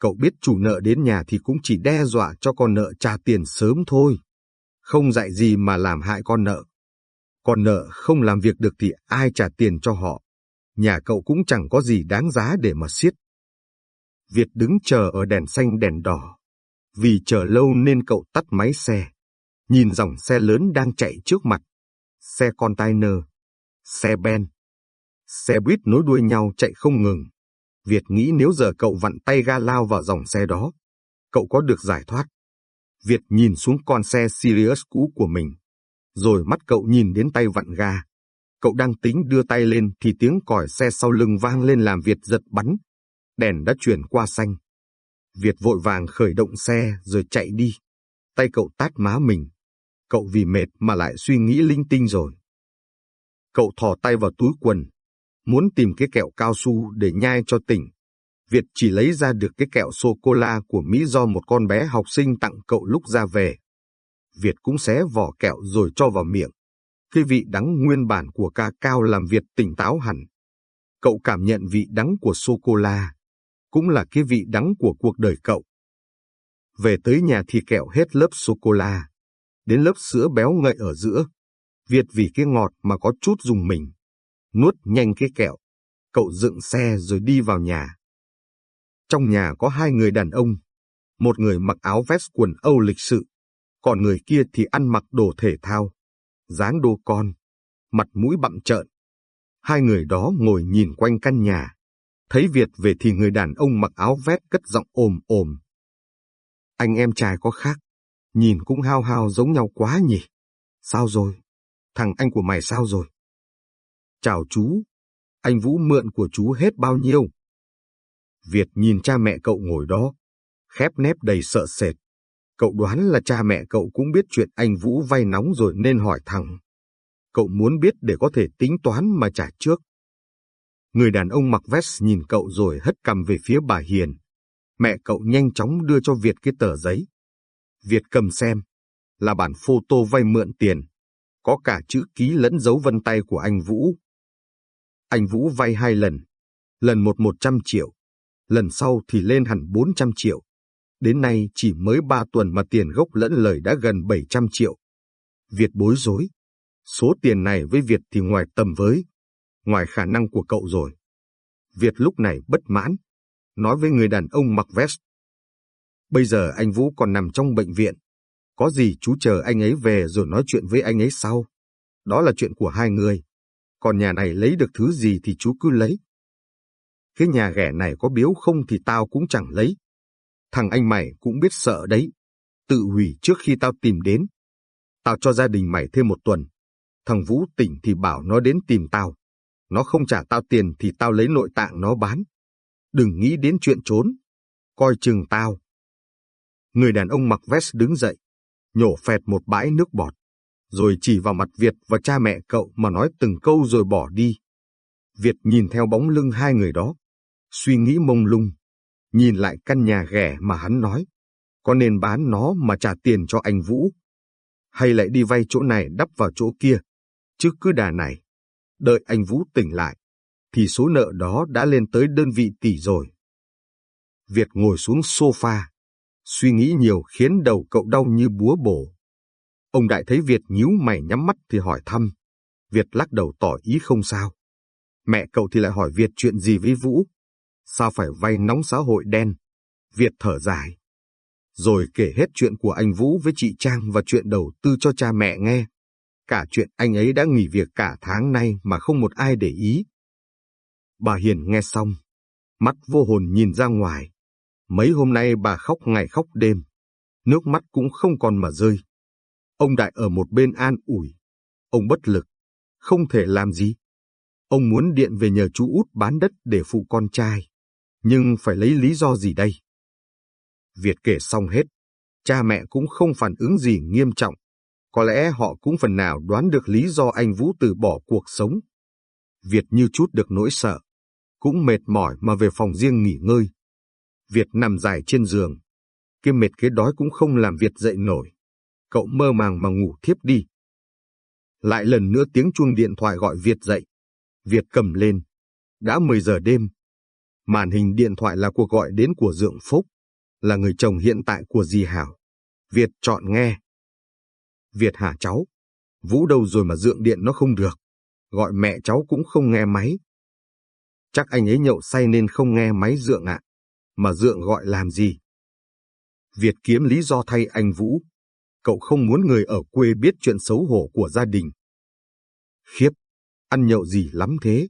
S1: Cậu biết chủ nợ đến nhà thì cũng chỉ đe dọa cho con nợ trả tiền sớm thôi. Không dạy gì mà làm hại con nợ còn nợ không làm việc được thì ai trả tiền cho họ. Nhà cậu cũng chẳng có gì đáng giá để mà xiết. Việt đứng chờ ở đèn xanh đèn đỏ. Vì chờ lâu nên cậu tắt máy xe. Nhìn dòng xe lớn đang chạy trước mặt. Xe container, xe ben, xe buýt nối đuôi nhau chạy không ngừng. Việt nghĩ nếu giờ cậu vặn tay ga lao vào dòng xe đó, cậu có được giải thoát. Việt nhìn xuống con xe Sirius cũ của mình, rồi mắt cậu nhìn đến tay vặn ga. Cậu đang tính đưa tay lên thì tiếng còi xe sau lưng vang lên làm Việt giật bắn. Đèn đã chuyển qua xanh. Việt vội vàng khởi động xe rồi chạy đi. Tay cậu tát má mình. Cậu vì mệt mà lại suy nghĩ linh tinh rồi. Cậu thò tay vào túi quần, muốn tìm cái kẹo cao su để nhai cho tỉnh. Việt chỉ lấy ra được cái kẹo sô-cô-la của Mỹ do một con bé học sinh tặng cậu lúc ra về. Việt cũng xé vỏ kẹo rồi cho vào miệng. Cái vị đắng nguyên bản của ca cao làm Việt tỉnh táo hẳn. Cậu cảm nhận vị đắng của sô-cô-la, cũng là cái vị đắng của cuộc đời cậu. Về tới nhà thì kẹo hết lớp sô-cô-la, đến lớp sữa béo ngậy ở giữa. Việt vì cái ngọt mà có chút dùng mình. Nuốt nhanh cái kẹo, cậu dựng xe rồi đi vào nhà. Trong nhà có hai người đàn ông, một người mặc áo vest quần Âu lịch sự, còn người kia thì ăn mặc đồ thể thao, dáng đô con, mặt mũi bặm trợn. Hai người đó ngồi nhìn quanh căn nhà. Thấy Việt về thì người đàn ông mặc áo vest cất giọng ồm ồm. Anh em trai có khác, nhìn cũng hao hao giống nhau quá nhỉ. Sao rồi? Thằng anh của mày sao rồi? Chào chú, anh Vũ mượn của chú hết bao nhiêu? Việt nhìn cha mẹ cậu ngồi đó, khép nép đầy sợ sệt. Cậu đoán là cha mẹ cậu cũng biết chuyện anh Vũ vay nóng rồi nên hỏi thẳng. Cậu muốn biết để có thể tính toán mà trả trước. Người đàn ông mặc vest nhìn cậu rồi hất cằm về phía bà Hiền. Mẹ cậu nhanh chóng đưa cho Việt cái tờ giấy. Việt cầm xem. là bản photo vay mượn tiền, có cả chữ ký lẫn dấu vân tay của anh Vũ. Anh Vũ vay hai lần, lần một 100 triệu, lần sau thì lên hẳn 400 triệu. Đến nay chỉ mới 3 tuần mà tiền gốc lẫn lời đã gần 700 triệu. Việt bối rối. Số tiền này với Việt thì ngoài tầm với, ngoài khả năng của cậu rồi. Việt lúc này bất mãn, nói với người đàn ông mặc vest. Bây giờ anh Vũ còn nằm trong bệnh viện. Có gì chú chờ anh ấy về rồi nói chuyện với anh ấy sau. Đó là chuyện của hai người. Còn nhà này lấy được thứ gì thì chú cứ lấy. Cái nhà ghẻ này có biếu không thì tao cũng chẳng lấy. Thằng anh mày cũng biết sợ đấy. Tự hủy trước khi tao tìm đến. Tao cho gia đình mày thêm một tuần. Thằng Vũ tỉnh thì bảo nó đến tìm tao. Nó không trả tao tiền thì tao lấy nội tạng nó bán. Đừng nghĩ đến chuyện trốn. Coi chừng tao. Người đàn ông mặc vest đứng dậy, nhổ phẹt một bãi nước bọt, rồi chỉ vào mặt Việt và cha mẹ cậu mà nói từng câu rồi bỏ đi. Việt nhìn theo bóng lưng hai người đó, suy nghĩ mông lung, nhìn lại căn nhà ghẻ mà hắn nói, có nên bán nó mà trả tiền cho anh Vũ, hay lại đi vay chỗ này đắp vào chỗ kia, chứ cứ đà này, đợi anh Vũ tỉnh lại, thì số nợ đó đã lên tới đơn vị tỷ rồi. Việt ngồi xuống sofa, suy nghĩ nhiều khiến đầu cậu đau như búa bổ. Ông Đại thấy Việt nhíu mày nhắm mắt thì hỏi thăm. Việt lắc đầu tỏ ý không sao. Mẹ cậu thì lại hỏi Việt chuyện gì với Vũ. Sao phải vay nóng xã hội đen? Việt thở dài. Rồi kể hết chuyện của anh Vũ với chị Trang và chuyện đầu tư cho cha mẹ nghe. Cả chuyện anh ấy đã nghỉ việc cả tháng nay mà không một ai để ý. Bà Hiền nghe xong, mắt vô hồn nhìn ra ngoài. Mấy hôm nay bà khóc ngày khóc đêm, nước mắt cũng không còn mà rơi. Ông Đại ở một bên an ủi. Ông bất lực, không thể làm gì. Ông muốn điện về nhờ chú út bán đất để phụ con trai. Nhưng phải lấy lý do gì đây? Việt kể xong hết, cha mẹ cũng không phản ứng gì nghiêm trọng. Có lẽ họ cũng phần nào đoán được lý do anh Vũ từ bỏ cuộc sống. Việt như chút được nỗi sợ, cũng mệt mỏi mà về phòng riêng nghỉ ngơi. Việt nằm dài trên giường. Cái mệt cái đói cũng không làm Việt dậy nổi. Cậu mơ màng mà ngủ thiếp đi. Lại lần nữa tiếng chuông điện thoại gọi Việt dậy. Việt cầm lên. Đã 10 giờ đêm. Màn hình điện thoại là cuộc gọi đến của Dượng Phúc, là người chồng hiện tại của dì Hảo. Việt chọn nghe. Việt hả cháu? Vũ đâu rồi mà Dượng điện nó không được. Gọi mẹ cháu cũng không nghe máy. Chắc anh ấy nhậu say nên không nghe máy Dượng ạ mà Dượng gọi làm gì? Việt kiếm lý do thay anh Vũ. Cậu không muốn người ở quê biết chuyện xấu hổ của gia đình. Khiếp, ăn nhậu gì lắm thế?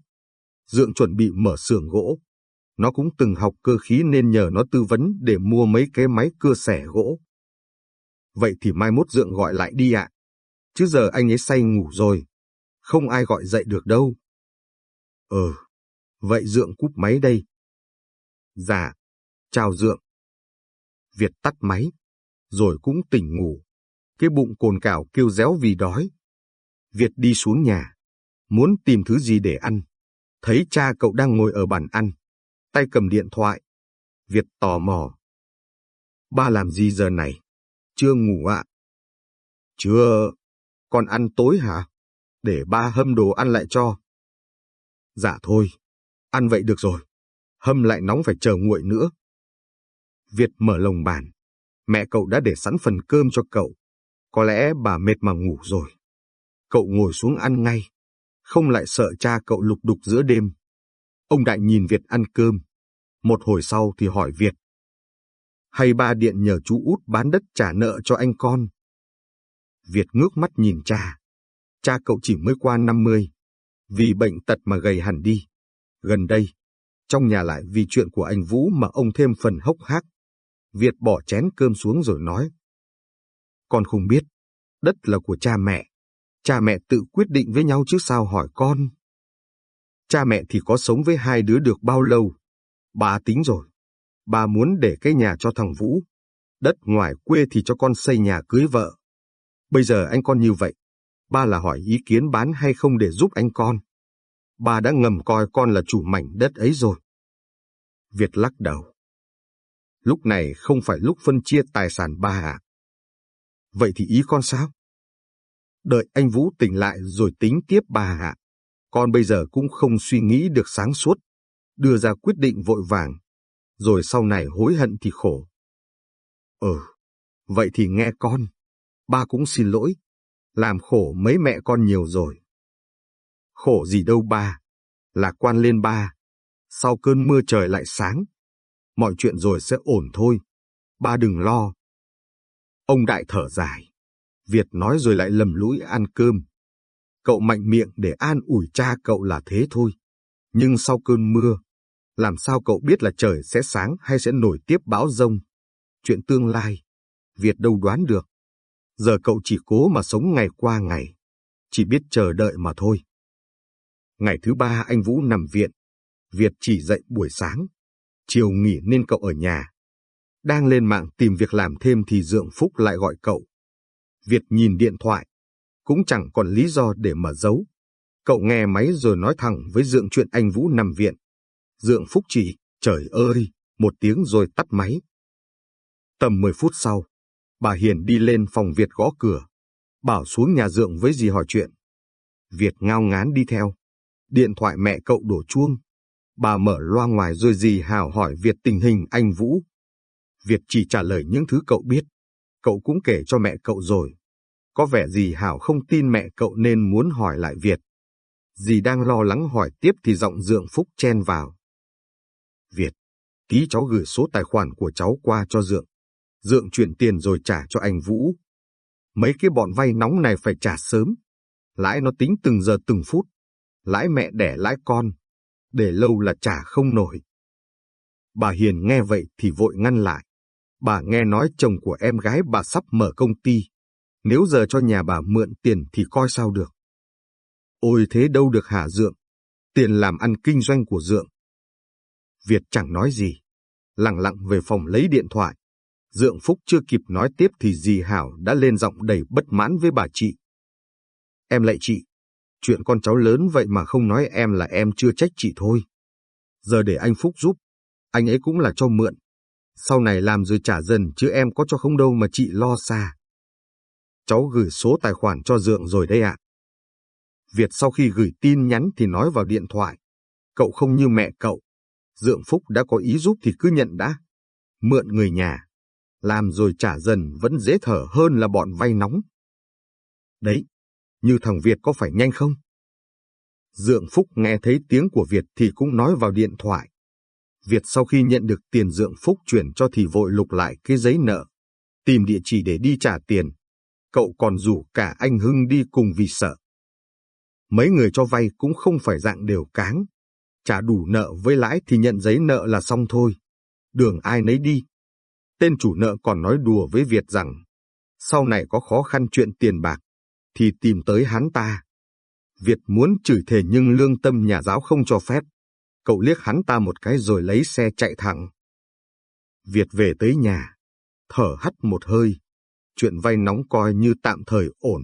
S1: Dượng chuẩn bị mở xưởng gỗ. Nó cũng từng học cơ khí nên nhờ nó tư vấn để mua mấy cái máy cưa xẻ gỗ. Vậy thì mai mốt Dượng gọi lại đi ạ. Chứ giờ anh ấy say ngủ rồi. Không ai gọi dậy được đâu. Ờ, vậy Dượng cúp máy đây. Dạ, Chào dượng. Việt tắt máy, rồi cũng tỉnh ngủ. Cái bụng cồn cào kêu réo vì đói. Việt đi xuống nhà, muốn tìm thứ gì để ăn. Thấy cha cậu đang ngồi ở bàn ăn, tay cầm điện thoại. Việt tò mò. Ba làm gì giờ này? Chưa ngủ ạ? Chưa. Con ăn tối hả? Để ba hâm đồ ăn lại cho. Dạ thôi, ăn vậy được rồi. Hâm lại nóng phải chờ nguội nữa. Việt mở lồng bàn. Mẹ cậu đã để sẵn phần cơm cho cậu. Có lẽ bà mệt mà ngủ rồi. Cậu ngồi xuống ăn ngay. Không lại sợ cha cậu lục đục giữa đêm. Ông Đại nhìn Việt ăn cơm. Một hồi sau thì hỏi Việt. Hay ba điện nhờ chú út bán đất trả nợ cho anh con? Việt ngước mắt nhìn cha. Cha cậu chỉ mới qua 50. Vì bệnh tật mà gầy hẳn đi. Gần đây, trong nhà lại vì chuyện của anh Vũ mà ông thêm phần hốc hác. Việt bỏ chén cơm xuống rồi nói. Con không biết, đất là của cha mẹ. Cha mẹ tự quyết định với nhau chứ sao hỏi con. Cha mẹ thì có sống với hai đứa được bao lâu. Bà tính rồi. Bà muốn để cái nhà cho thằng Vũ. Đất ngoài quê thì cho con xây nhà cưới vợ. Bây giờ anh con như vậy. Ba là hỏi ý kiến bán hay không để giúp anh con. Ba đã ngầm coi con là chủ mảnh đất ấy rồi. Việt lắc đầu lúc này không phải lúc phân chia tài sản ba à? Vậy thì ý con sao? Đợi anh Vũ tỉnh lại rồi tính tiếp bà ạ. Con bây giờ cũng không suy nghĩ được sáng suốt, đưa ra quyết định vội vàng, rồi sau này hối hận thì khổ. Ừ, vậy thì nghe con, ba cũng xin lỗi, làm khổ mấy mẹ con nhiều rồi. Khổ gì đâu ba, là quan lên ba, sau cơn mưa trời lại sáng, mọi chuyện rồi sẽ ổn thôi, ba đừng lo. Ông đại thở dài, Việt nói rồi lại lầm lũi ăn cơm. Cậu mạnh miệng để an ủi cha cậu là thế thôi, nhưng sau cơn mưa, làm sao cậu biết là trời sẽ sáng hay sẽ nổi tiếp bão rông? Chuyện tương lai, Việt đâu đoán được. Giờ cậu chỉ cố mà sống ngày qua ngày, chỉ biết chờ đợi mà thôi. Ngày thứ ba anh Vũ nằm viện, Việt chỉ dậy buổi sáng, chiều nghỉ nên cậu ở nhà. Đang lên mạng tìm việc làm thêm thì Dượng Phúc lại gọi cậu. Việt nhìn điện thoại, cũng chẳng còn lý do để mà giấu. Cậu nghe máy rồi nói thẳng với Dượng chuyện anh Vũ nằm viện. Dượng Phúc chỉ, trời ơi, một tiếng rồi tắt máy. Tầm 10 phút sau, bà Hiền đi lên phòng Việt gõ cửa, bảo xuống nhà Dượng với gì hỏi chuyện. Việt ngao ngán đi theo. Điện thoại mẹ cậu đổ chuông. Bà mở loa ngoài rồi dì hào hỏi Việt tình hình anh Vũ. Việt chỉ trả lời những thứ cậu biết. Cậu cũng kể cho mẹ cậu rồi. Có vẻ dì Hảo không tin mẹ cậu nên muốn hỏi lại Việt. Dì đang lo lắng hỏi tiếp thì giọng Dượng Phúc chen vào. Việt, tí cháu gửi số tài khoản của cháu qua cho Dượng. Dượng chuyển tiền rồi trả cho anh Vũ. Mấy cái bọn vay nóng này phải trả sớm. Lãi nó tính từng giờ từng phút. Lãi mẹ đẻ lãi con. Để lâu là trả không nổi. Bà Hiền nghe vậy thì vội ngăn lại. Bà nghe nói chồng của em gái bà sắp mở công ty. Nếu giờ cho nhà bà mượn tiền thì coi sao được. Ôi thế đâu được hả Dượng. Tiền làm ăn kinh doanh của Dượng. Việt chẳng nói gì. Lặng lặng về phòng lấy điện thoại. Dượng Phúc chưa kịp nói tiếp thì dì Hảo đã lên giọng đầy bất mãn với bà chị. Em lại chị, chuyện con cháu lớn vậy mà không nói em là em chưa trách chị thôi. Giờ để anh Phúc giúp, anh ấy cũng là cho mượn. Sau này làm rồi trả dần chứ em có cho không đâu mà chị lo xa. Cháu gửi số tài khoản cho Dượng rồi đây ạ. Việt sau khi gửi tin nhắn thì nói vào điện thoại. Cậu không như mẹ cậu. Dượng Phúc đã có ý giúp thì cứ nhận đã. Mượn người nhà. Làm rồi trả dần vẫn dễ thở hơn là bọn vay nóng. Đấy, như thằng Việt có phải nhanh không? Dượng Phúc nghe thấy tiếng của Việt thì cũng nói vào điện thoại. Việt sau khi nhận được tiền Dượng Phúc chuyển cho thì vội lục lại cái giấy nợ, tìm địa chỉ để đi trả tiền. Cậu còn rủ cả anh Hưng đi cùng vì sợ. Mấy người cho vay cũng không phải dạng đều cáng. Trả đủ nợ với lãi thì nhận giấy nợ là xong thôi. Đường ai nấy đi. Tên chủ nợ còn nói đùa với Việt rằng, sau này có khó khăn chuyện tiền bạc, thì tìm tới hắn ta. Việt muốn chửi thề nhưng lương tâm nhà giáo không cho phép. Cậu liếc hắn ta một cái rồi lấy xe chạy thẳng. Việt về tới nhà, thở hắt một hơi. Chuyện vay nóng coi như tạm thời ổn.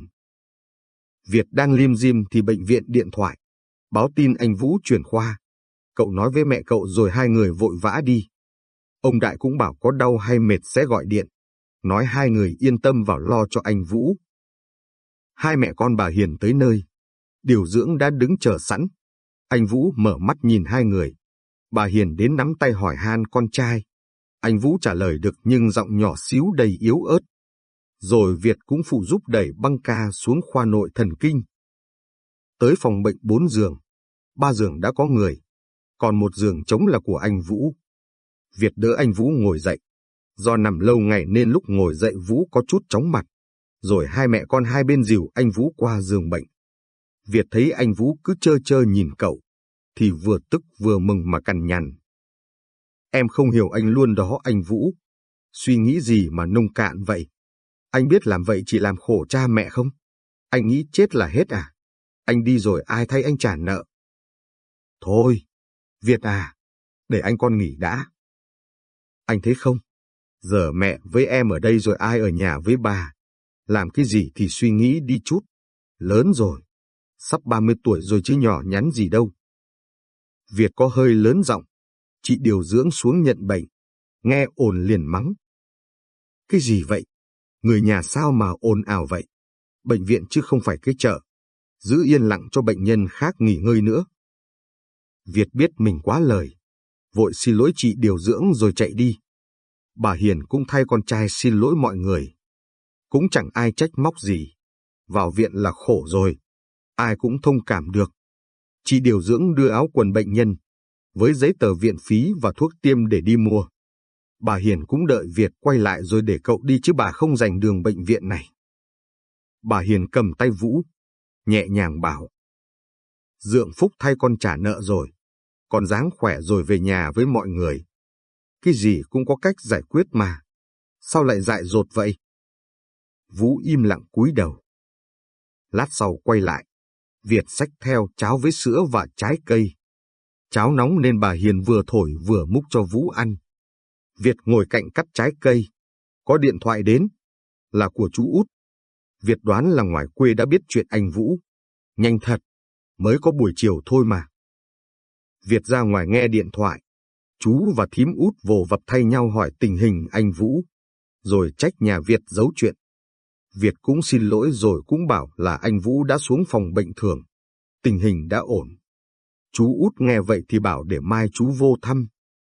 S1: Việt đang liêm diêm thì bệnh viện điện thoại. Báo tin anh Vũ chuyển khoa. Cậu nói với mẹ cậu rồi hai người vội vã đi. Ông Đại cũng bảo có đau hay mệt sẽ gọi điện. Nói hai người yên tâm vào lo cho anh Vũ. Hai mẹ con bà Hiền tới nơi. Điều dưỡng đã đứng chờ sẵn. Anh Vũ mở mắt nhìn hai người. Bà Hiền đến nắm tay hỏi han con trai. Anh Vũ trả lời được nhưng giọng nhỏ xíu đầy yếu ớt. Rồi Việt cũng phụ giúp đẩy băng ca xuống khoa nội thần kinh. Tới phòng bệnh bốn giường. Ba giường đã có người. Còn một giường trống là của anh Vũ. Việt đỡ anh Vũ ngồi dậy. Do nằm lâu ngày nên lúc ngồi dậy Vũ có chút chóng mặt. Rồi hai mẹ con hai bên dìu anh Vũ qua giường bệnh. Việt thấy anh Vũ cứ chơ chơ nhìn cậu, thì vừa tức vừa mừng mà cằn nhằn. Em không hiểu anh luôn đó anh Vũ. Suy nghĩ gì mà nông cạn vậy? Anh biết làm vậy chỉ làm khổ cha mẹ không? Anh nghĩ chết là hết à? Anh đi rồi ai thay anh trả nợ? Thôi, Việt à, để anh con nghỉ đã. Anh thấy không? Giờ mẹ với em ở đây rồi ai ở nhà với bà? Làm cái gì thì suy nghĩ đi chút. Lớn rồi, sắp 30 tuổi rồi chứ nhỏ nhắn gì đâu. Việt có hơi lớn giọng, chị điều dưỡng xuống nhận bệnh, nghe ồn liền mắng. Cái gì vậy? Người nhà sao mà ồn ào vậy? Bệnh viện chứ không phải cái chợ. Giữ yên lặng cho bệnh nhân khác nghỉ ngơi nữa. Việt biết mình quá lời. Vội xin lỗi chị điều dưỡng rồi chạy đi. Bà Hiền cũng thay con trai xin lỗi mọi người. Cũng chẳng ai trách móc gì. Vào viện là khổ rồi. Ai cũng thông cảm được. Chị điều dưỡng đưa áo quần bệnh nhân, với giấy tờ viện phí và thuốc tiêm để đi mua. Bà Hiền cũng đợi Việt quay lại rồi để cậu đi chứ bà không dành đường bệnh viện này. Bà Hiền cầm tay Vũ, nhẹ nhàng bảo. Dượng Phúc thay con trả nợ rồi, con dáng khỏe rồi về nhà với mọi người. Cái gì cũng có cách giải quyết mà. Sao lại dại dột vậy? Vũ im lặng cúi đầu. Lát sau quay lại, Việt xách theo cháo với sữa và trái cây. Cháo nóng nên bà Hiền vừa thổi vừa múc cho Vũ ăn. Việt ngồi cạnh cắt trái cây. Có điện thoại đến, là của chú út. Việt đoán là ngoài quê đã biết chuyện anh Vũ. Nhanh thật, mới có buổi chiều thôi mà. Việt ra ngoài nghe điện thoại. Chú và thím út vồ vập thay nhau hỏi tình hình anh Vũ, rồi trách nhà Việt giấu chuyện. Việt cũng xin lỗi rồi cũng bảo là anh Vũ đã xuống phòng bệnh thường. Tình hình đã ổn. Chú út nghe vậy thì bảo để mai chú vô thăm,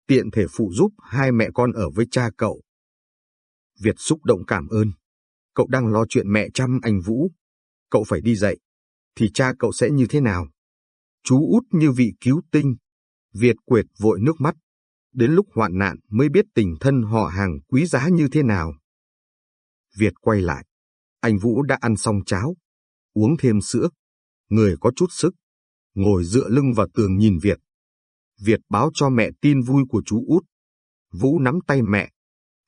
S1: tiện thể phụ giúp hai mẹ con ở với cha cậu. Việt xúc động cảm ơn. Cậu đang lo chuyện mẹ chăm anh Vũ. Cậu phải đi dậy. Thì cha cậu sẽ như thế nào? Chú út như vị cứu tinh. Việt quệt vội nước mắt. Đến lúc hoạn nạn mới biết tình thân họ hàng quý giá như thế nào. Việt quay lại. Anh Vũ đã ăn xong cháo, uống thêm sữa, người có chút sức, ngồi dựa lưng vào tường nhìn Việt. Việt báo cho mẹ tin vui của chú út. Vũ nắm tay mẹ,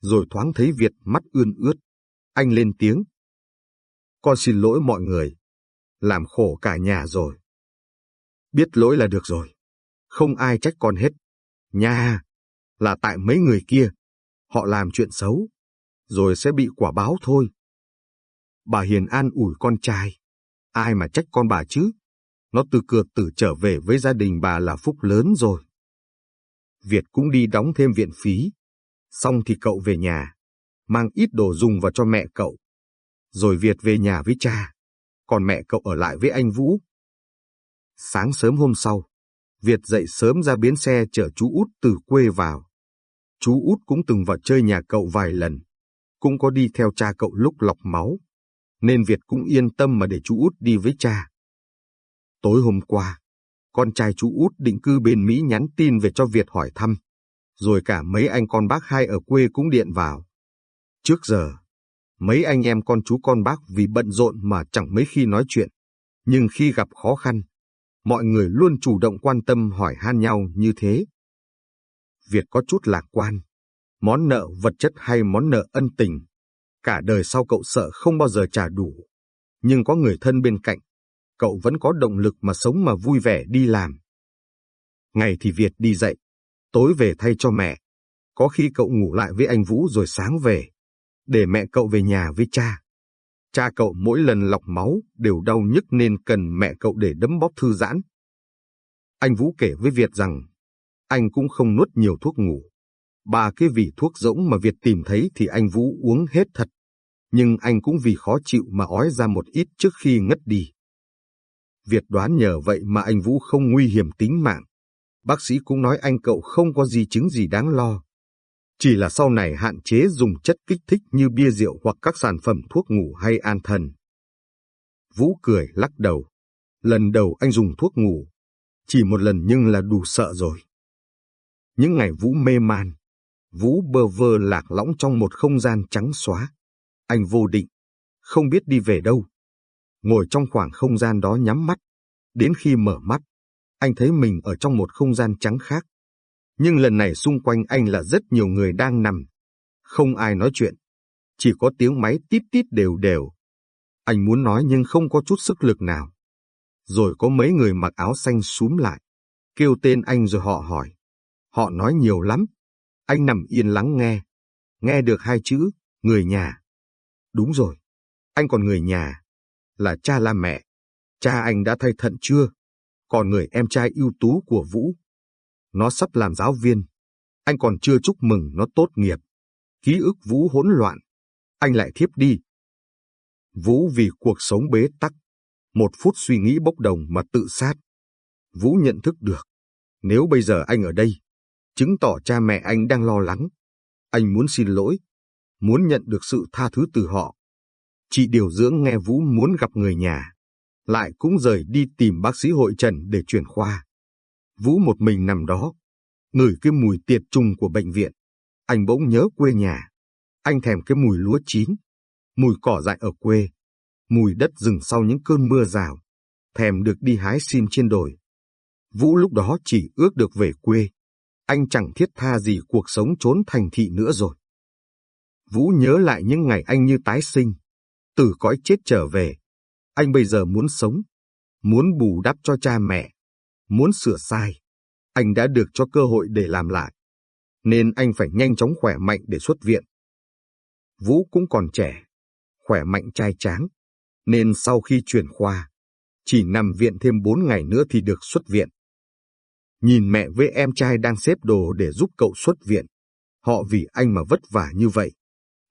S1: rồi thoáng thấy Việt mắt ươn ướt. Anh lên tiếng. Con xin lỗi mọi người, làm khổ cả nhà rồi. Biết lỗi là được rồi, không ai trách con hết. Nha, là tại mấy người kia, họ làm chuyện xấu, rồi sẽ bị quả báo thôi. Bà Hiền an ủi con trai. Ai mà trách con bà chứ? Nó từ cửa tử trở về với gia đình bà là phúc lớn rồi. Việt cũng đi đóng thêm viện phí. Xong thì cậu về nhà, mang ít đồ dùng vào cho mẹ cậu. Rồi Việt về nhà với cha, còn mẹ cậu ở lại với anh Vũ. Sáng sớm hôm sau, Việt dậy sớm ra biến xe chở chú út từ quê vào. Chú út cũng từng vào chơi nhà cậu vài lần, cũng có đi theo cha cậu lúc lọc máu nên Việt cũng yên tâm mà để chú út đi với cha. Tối hôm qua, con trai chú út định cư bên Mỹ nhắn tin về cho Việt hỏi thăm, rồi cả mấy anh con bác hai ở quê cũng điện vào. Trước giờ, mấy anh em con chú con bác vì bận rộn mà chẳng mấy khi nói chuyện, nhưng khi gặp khó khăn, mọi người luôn chủ động quan tâm hỏi han nhau như thế. Việt có chút lạc quan, món nợ vật chất hay món nợ ân tình Cả đời sau cậu sợ không bao giờ trả đủ. Nhưng có người thân bên cạnh, cậu vẫn có động lực mà sống mà vui vẻ đi làm. Ngày thì Việt đi dậy, tối về thay cho mẹ. Có khi cậu ngủ lại với anh Vũ rồi sáng về, để mẹ cậu về nhà với cha. Cha cậu mỗi lần lọc máu đều đau nhức nên cần mẹ cậu để đấm bóp thư giãn. Anh Vũ kể với Việt rằng, anh cũng không nuốt nhiều thuốc ngủ. Ba cái vị thuốc rỗng mà Việt tìm thấy thì anh Vũ uống hết thật nhưng anh cũng vì khó chịu mà ói ra một ít trước khi ngất đi. Việt đoán nhờ vậy mà anh Vũ không nguy hiểm tính mạng. Bác sĩ cũng nói anh cậu không có di chứng gì đáng lo. Chỉ là sau này hạn chế dùng chất kích thích như bia rượu hoặc các sản phẩm thuốc ngủ hay an thần. Vũ cười lắc đầu. Lần đầu anh dùng thuốc ngủ. Chỉ một lần nhưng là đủ sợ rồi. Những ngày Vũ mê man, Vũ bơ vơ lạc lõng trong một không gian trắng xóa. Anh vô định, không biết đi về đâu. Ngồi trong khoảng không gian đó nhắm mắt. Đến khi mở mắt, anh thấy mình ở trong một không gian trắng khác. Nhưng lần này xung quanh anh là rất nhiều người đang nằm. Không ai nói chuyện. Chỉ có tiếng máy tít tít đều đều. Anh muốn nói nhưng không có chút sức lực nào. Rồi có mấy người mặc áo xanh súm lại. Kêu tên anh rồi họ hỏi. Họ nói nhiều lắm. Anh nằm yên lắng nghe. Nghe được hai chữ, người nhà. Đúng rồi, anh còn người nhà, là cha la mẹ. Cha anh đã thay thận chưa? Còn người em trai ưu tú của Vũ. Nó sắp làm giáo viên. Anh còn chưa chúc mừng nó tốt nghiệp. Ký ức Vũ hỗn loạn. anh lại thiếp đi. Vũ vì cuộc sống bế tắc, một phút suy nghĩ bốc đồng mà tự sát. Vũ nhận thức được, nếu bây giờ anh ở đây, chứng tỏ cha mẹ anh đang lo lắng. Anh muốn xin lỗi, muốn nhận được sự tha thứ từ họ. Chị điều dưỡng nghe Vũ muốn gặp người nhà, lại cũng rời đi tìm bác sĩ hội trần để chuyển khoa. Vũ một mình nằm đó, ngửi cái mùi tiệt trùng của bệnh viện. Anh bỗng nhớ quê nhà. Anh thèm cái mùi lúa chín, mùi cỏ dại ở quê, mùi đất rừng sau những cơn mưa rào, thèm được đi hái sim trên đồi. Vũ lúc đó chỉ ước được về quê. Anh chẳng thiết tha gì cuộc sống trốn thành thị nữa rồi. Vũ nhớ lại những ngày anh như tái sinh, từ cõi chết trở về. Anh bây giờ muốn sống, muốn bù đắp cho cha mẹ, muốn sửa sai. Anh đã được cho cơ hội để làm lại, nên anh phải nhanh chóng khỏe mạnh để xuất viện. Vũ cũng còn trẻ, khỏe mạnh trai tráng, nên sau khi chuyển khoa, chỉ nằm viện thêm 4 ngày nữa thì được xuất viện. Nhìn mẹ với em trai đang xếp đồ để giúp cậu xuất viện, họ vì anh mà vất vả như vậy.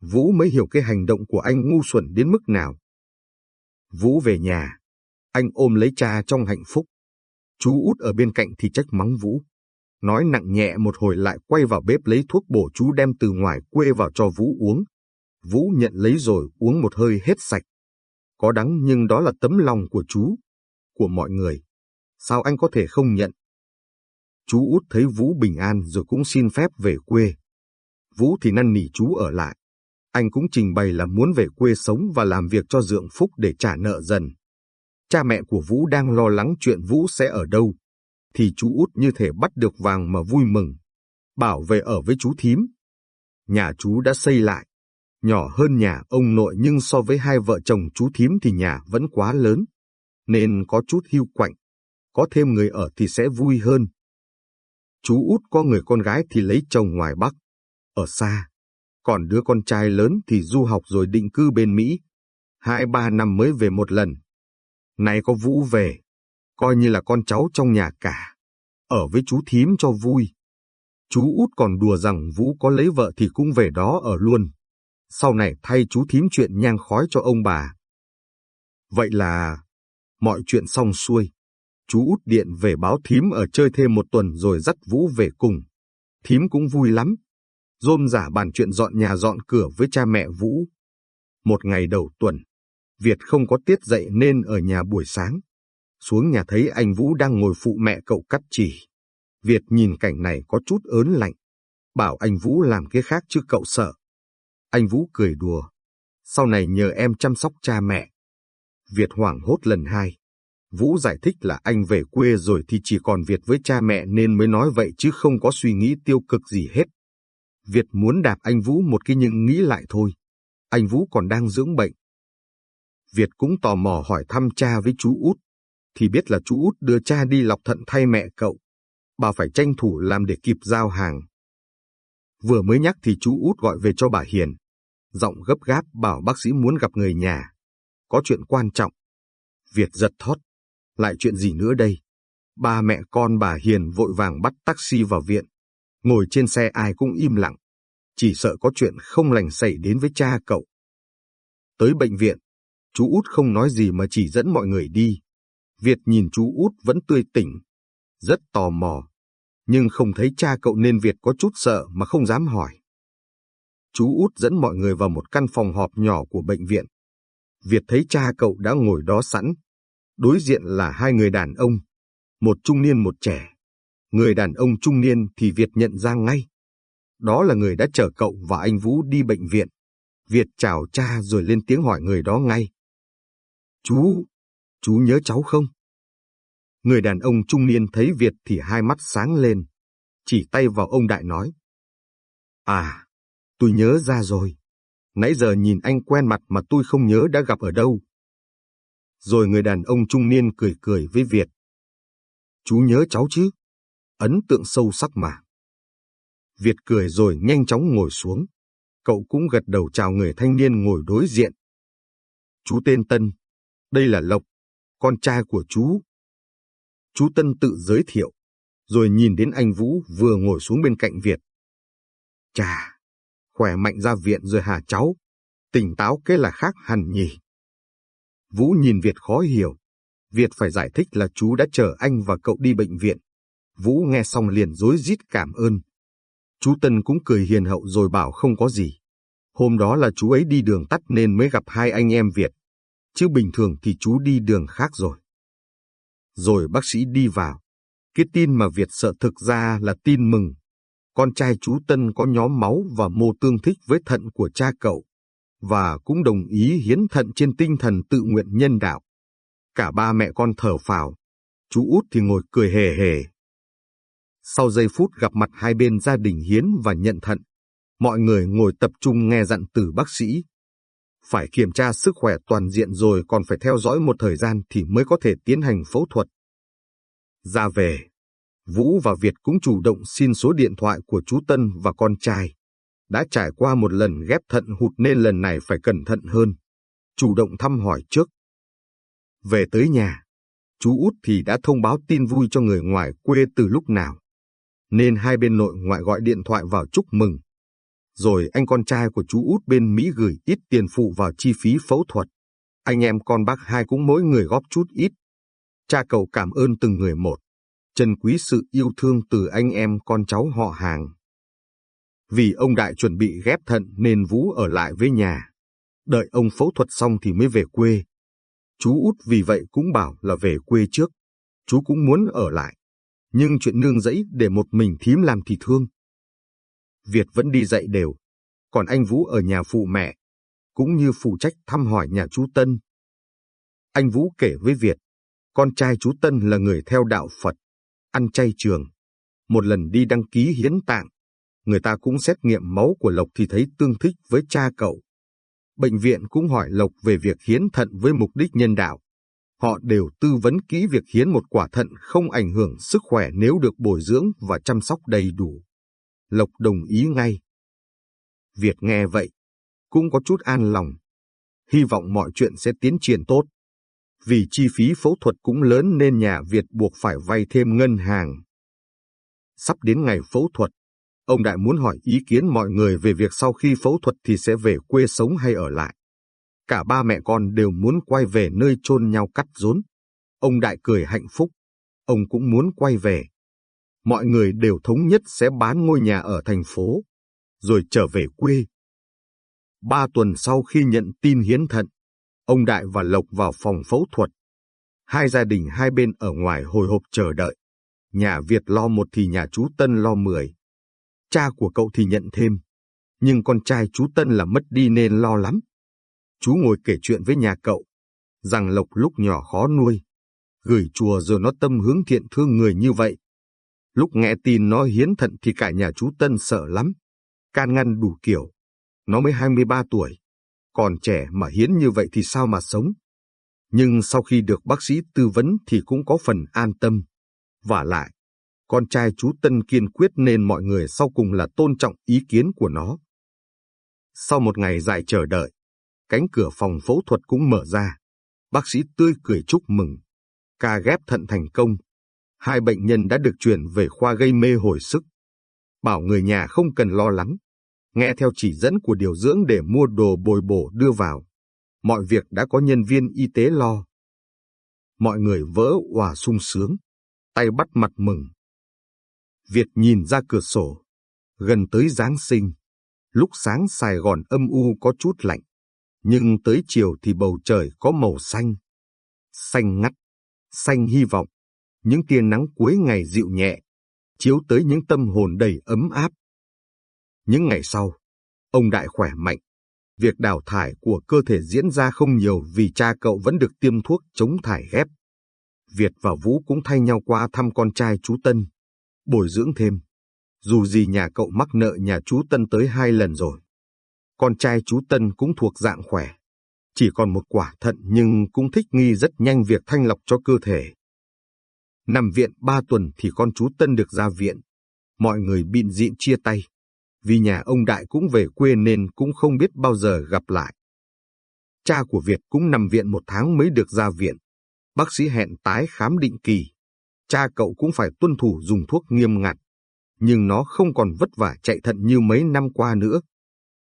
S1: Vũ mới hiểu cái hành động của anh ngu xuẩn đến mức nào. Vũ về nhà, anh ôm lấy cha trong hạnh phúc. Chú út ở bên cạnh thì trách mắng Vũ. Nói nặng nhẹ một hồi lại quay vào bếp lấy thuốc bổ chú đem từ ngoài quê vào cho Vũ uống. Vũ nhận lấy rồi uống một hơi hết sạch. Có đắng nhưng đó là tấm lòng của chú, của mọi người. Sao anh có thể không nhận? Chú út thấy Vũ bình an rồi cũng xin phép về quê. Vũ thì năn nỉ chú ở lại. Anh cũng trình bày là muốn về quê sống và làm việc cho Dượng Phúc để trả nợ dần. Cha mẹ của Vũ đang lo lắng chuyện Vũ sẽ ở đâu, thì chú út như thể bắt được vàng mà vui mừng. Bảo về ở với chú thím. Nhà chú đã xây lại, nhỏ hơn nhà ông nội nhưng so với hai vợ chồng chú thím thì nhà vẫn quá lớn, nên có chút hiu quạnh. Có thêm người ở thì sẽ vui hơn. Chú út có người con gái thì lấy chồng ngoài Bắc, ở xa. Còn đứa con trai lớn thì du học rồi định cư bên Mỹ. Hai ba năm mới về một lần. Nay có Vũ về, coi như là con cháu trong nhà cả. Ở với chú thím cho vui. Chú út còn đùa rằng Vũ có lấy vợ thì cũng về đó ở luôn. Sau này thay chú thím chuyện nhang khói cho ông bà. Vậy là mọi chuyện xong xuôi chú út điện về báo thím ở chơi thêm một tuần rồi dắt Vũ về cùng. Thím cũng vui lắm. Rôm giả bàn chuyện dọn nhà dọn cửa với cha mẹ Vũ. Một ngày đầu tuần, Việt không có tiết dậy nên ở nhà buổi sáng. Xuống nhà thấy anh Vũ đang ngồi phụ mẹ cậu cắt chỉ. Việt nhìn cảnh này có chút ớn lạnh. Bảo anh Vũ làm cái khác chứ cậu sợ. Anh Vũ cười đùa. Sau này nhờ em chăm sóc cha mẹ. Việt hoảng hốt lần hai. Vũ giải thích là anh về quê rồi thì chỉ còn Việt với cha mẹ nên mới nói vậy chứ không có suy nghĩ tiêu cực gì hết. Việt muốn đạp anh Vũ một cái nhưng nghĩ lại thôi. Anh Vũ còn đang dưỡng bệnh. Việt cũng tò mò hỏi thăm cha với chú út. Thì biết là chú út đưa cha đi lọc thận thay mẹ cậu. Bà phải tranh thủ làm để kịp giao hàng. Vừa mới nhắc thì chú út gọi về cho bà Hiền. Giọng gấp gáp bảo bác sĩ muốn gặp người nhà. Có chuyện quan trọng. Việt giật thót. Lại chuyện gì nữa đây? Ba mẹ con bà Hiền vội vàng bắt taxi vào viện. Ngồi trên xe ai cũng im lặng. Chỉ sợ có chuyện không lành xảy đến với cha cậu. Tới bệnh viện, chú út không nói gì mà chỉ dẫn mọi người đi. Việt nhìn chú út vẫn tươi tỉnh, rất tò mò. Nhưng không thấy cha cậu nên Việt có chút sợ mà không dám hỏi. Chú út dẫn mọi người vào một căn phòng họp nhỏ của bệnh viện. Việt thấy cha cậu đã ngồi đó sẵn, Đối diện là hai người đàn ông, một trung niên một trẻ. Người đàn ông trung niên thì Việt nhận ra ngay. Đó là người đã chở cậu và anh Vũ đi bệnh viện. Việt chào cha rồi lên tiếng hỏi người đó ngay. Chú, chú nhớ cháu không? Người đàn ông trung niên thấy Việt thì hai mắt sáng lên, chỉ tay vào ông Đại nói. À, tôi nhớ ra rồi. Nãy giờ nhìn anh quen mặt mà tôi không nhớ đã gặp ở đâu. Rồi người đàn ông trung niên cười cười với Việt. Chú nhớ cháu chứ? Ấn tượng sâu sắc mà. Việt cười rồi nhanh chóng ngồi xuống. Cậu cũng gật đầu chào người thanh niên ngồi đối diện. Chú tên Tân. Đây là Lộc, con trai của chú. Chú Tân tự giới thiệu, rồi nhìn đến anh Vũ vừa ngồi xuống bên cạnh Việt. Chà, khỏe mạnh ra viện rồi hả cháu? tỉnh táo cái là khác hẳn nhỉ. Vũ nhìn Việt khó hiểu. Việt phải giải thích là chú đã chở anh và cậu đi bệnh viện. Vũ nghe xong liền rối rít cảm ơn. Chú Tân cũng cười hiền hậu rồi bảo không có gì. Hôm đó là chú ấy đi đường tắt nên mới gặp hai anh em Việt. Chứ bình thường thì chú đi đường khác rồi. Rồi bác sĩ đi vào. Cái tin mà Việt sợ thực ra là tin mừng. Con trai chú Tân có nhóm máu và mô tương thích với thận của cha cậu, và cũng đồng ý hiến thận trên tinh thần tự nguyện nhân đạo. Cả ba mẹ con thở phào, chú út thì ngồi cười hề hề. Sau giây phút gặp mặt hai bên gia đình hiến và nhận thận, mọi người ngồi tập trung nghe dặn từ bác sĩ. Phải kiểm tra sức khỏe toàn diện rồi còn phải theo dõi một thời gian thì mới có thể tiến hành phẫu thuật. Ra về, Vũ và Việt cũng chủ động xin số điện thoại của chú Tân và con trai. Đã trải qua một lần ghép thận hụt nên lần này phải cẩn thận hơn. Chủ động thăm hỏi trước. Về tới nhà, chú út thì đã thông báo tin vui cho người ngoài quê từ lúc nào. Nên hai bên nội ngoại gọi điện thoại vào chúc mừng. Rồi anh con trai của chú út bên Mỹ gửi ít tiền phụ vào chi phí phẫu thuật. Anh em con bác hai cũng mỗi người góp chút ít. Cha cậu cảm ơn từng người một trân quý sự yêu thương từ anh em con cháu họ hàng. Vì ông Đại chuẩn bị ghép thận nên Vũ ở lại với nhà. Đợi ông phẫu thuật xong thì mới về quê. Chú út vì vậy cũng bảo là về quê trước. Chú cũng muốn ở lại. Nhưng chuyện nương rẫy để một mình thím làm thì thương. Việt vẫn đi dạy đều. Còn anh Vũ ở nhà phụ mẹ. Cũng như phụ trách thăm hỏi nhà chú Tân. Anh Vũ kể với Việt. Con trai chú Tân là người theo đạo Phật ăn chay trường. Một lần đi đăng ký hiến tạng, người ta cũng xét nghiệm máu của Lộc thì thấy tương thích với cha cậu. Bệnh viện cũng hỏi Lộc về việc hiến thận với mục đích nhân đạo. Họ đều tư vấn kỹ việc hiến một quả thận không ảnh hưởng sức khỏe nếu được bồi dưỡng và chăm sóc đầy đủ. Lộc đồng ý ngay. Việt nghe vậy, cũng có chút an lòng. Hy vọng mọi chuyện sẽ tiến triển tốt. Vì chi phí phẫu thuật cũng lớn nên nhà Việt buộc phải vay thêm ngân hàng. Sắp đến ngày phẫu thuật, ông Đại muốn hỏi ý kiến mọi người về việc sau khi phẫu thuật thì sẽ về quê sống hay ở lại. Cả ba mẹ con đều muốn quay về nơi chôn nhau cắt rốn. Ông Đại cười hạnh phúc, ông cũng muốn quay về. Mọi người đều thống nhất sẽ bán ngôi nhà ở thành phố, rồi trở về quê. Ba tuần sau khi nhận tin hiến thận, Ông Đại và Lộc vào phòng phẫu thuật. Hai gia đình hai bên ở ngoài hồi hộp chờ đợi. Nhà Việt lo một thì nhà chú Tân lo mười. Cha của cậu thì nhận thêm. Nhưng con trai chú Tân là mất đi nên lo lắm. Chú ngồi kể chuyện với nhà cậu. Rằng Lộc lúc nhỏ khó nuôi. Gửi chùa rồi nó tâm hướng thiện thương người như vậy. Lúc nghe tin nó hiến thận thì cả nhà chú Tân sợ lắm. Can ngăn đủ kiểu. Nó mới 23 tuổi còn trẻ mà hiến như vậy thì sao mà sống. Nhưng sau khi được bác sĩ tư vấn thì cũng có phần an tâm. Và lại, con trai chú Tân kiên quyết nên mọi người sau cùng là tôn trọng ý kiến của nó. Sau một ngày dài chờ đợi, cánh cửa phòng phẫu thuật cũng mở ra. Bác sĩ tươi cười chúc mừng. Ca ghép thận thành công. Hai bệnh nhân đã được chuyển về khoa gây mê hồi sức. Bảo người nhà không cần lo lắng nghe theo chỉ dẫn của điều dưỡng để mua đồ bồi bổ đưa vào. Mọi việc đã có nhân viên y tế lo. Mọi người vỡ hòa sung sướng, tay bắt mặt mừng. Việt nhìn ra cửa sổ, gần tới Giáng sinh. Lúc sáng Sài Gòn âm u có chút lạnh, nhưng tới chiều thì bầu trời có màu xanh. Xanh ngắt, xanh hy vọng, những tia nắng cuối ngày dịu nhẹ, chiếu tới những tâm hồn đầy ấm áp. Những ngày sau, ông Đại khỏe mạnh. Việc đào thải của cơ thể diễn ra không nhiều vì cha cậu vẫn được tiêm thuốc chống thải ghép. Việt và Vũ cũng thay nhau qua thăm con trai chú Tân, bồi dưỡng thêm. Dù gì nhà cậu mắc nợ nhà chú Tân tới hai lần rồi. Con trai chú Tân cũng thuộc dạng khỏe. Chỉ còn một quả thận nhưng cũng thích nghi rất nhanh việc thanh lọc cho cơ thể. Nằm viện ba tuần thì con chú Tân được ra viện. Mọi người bịn diện chia tay vì nhà ông Đại cũng về quê nên cũng không biết bao giờ gặp lại. Cha của Việt cũng nằm viện một tháng mới được ra viện. Bác sĩ hẹn tái khám định kỳ. Cha cậu cũng phải tuân thủ dùng thuốc nghiêm ngặt. Nhưng nó không còn vất vả chạy thận như mấy năm qua nữa.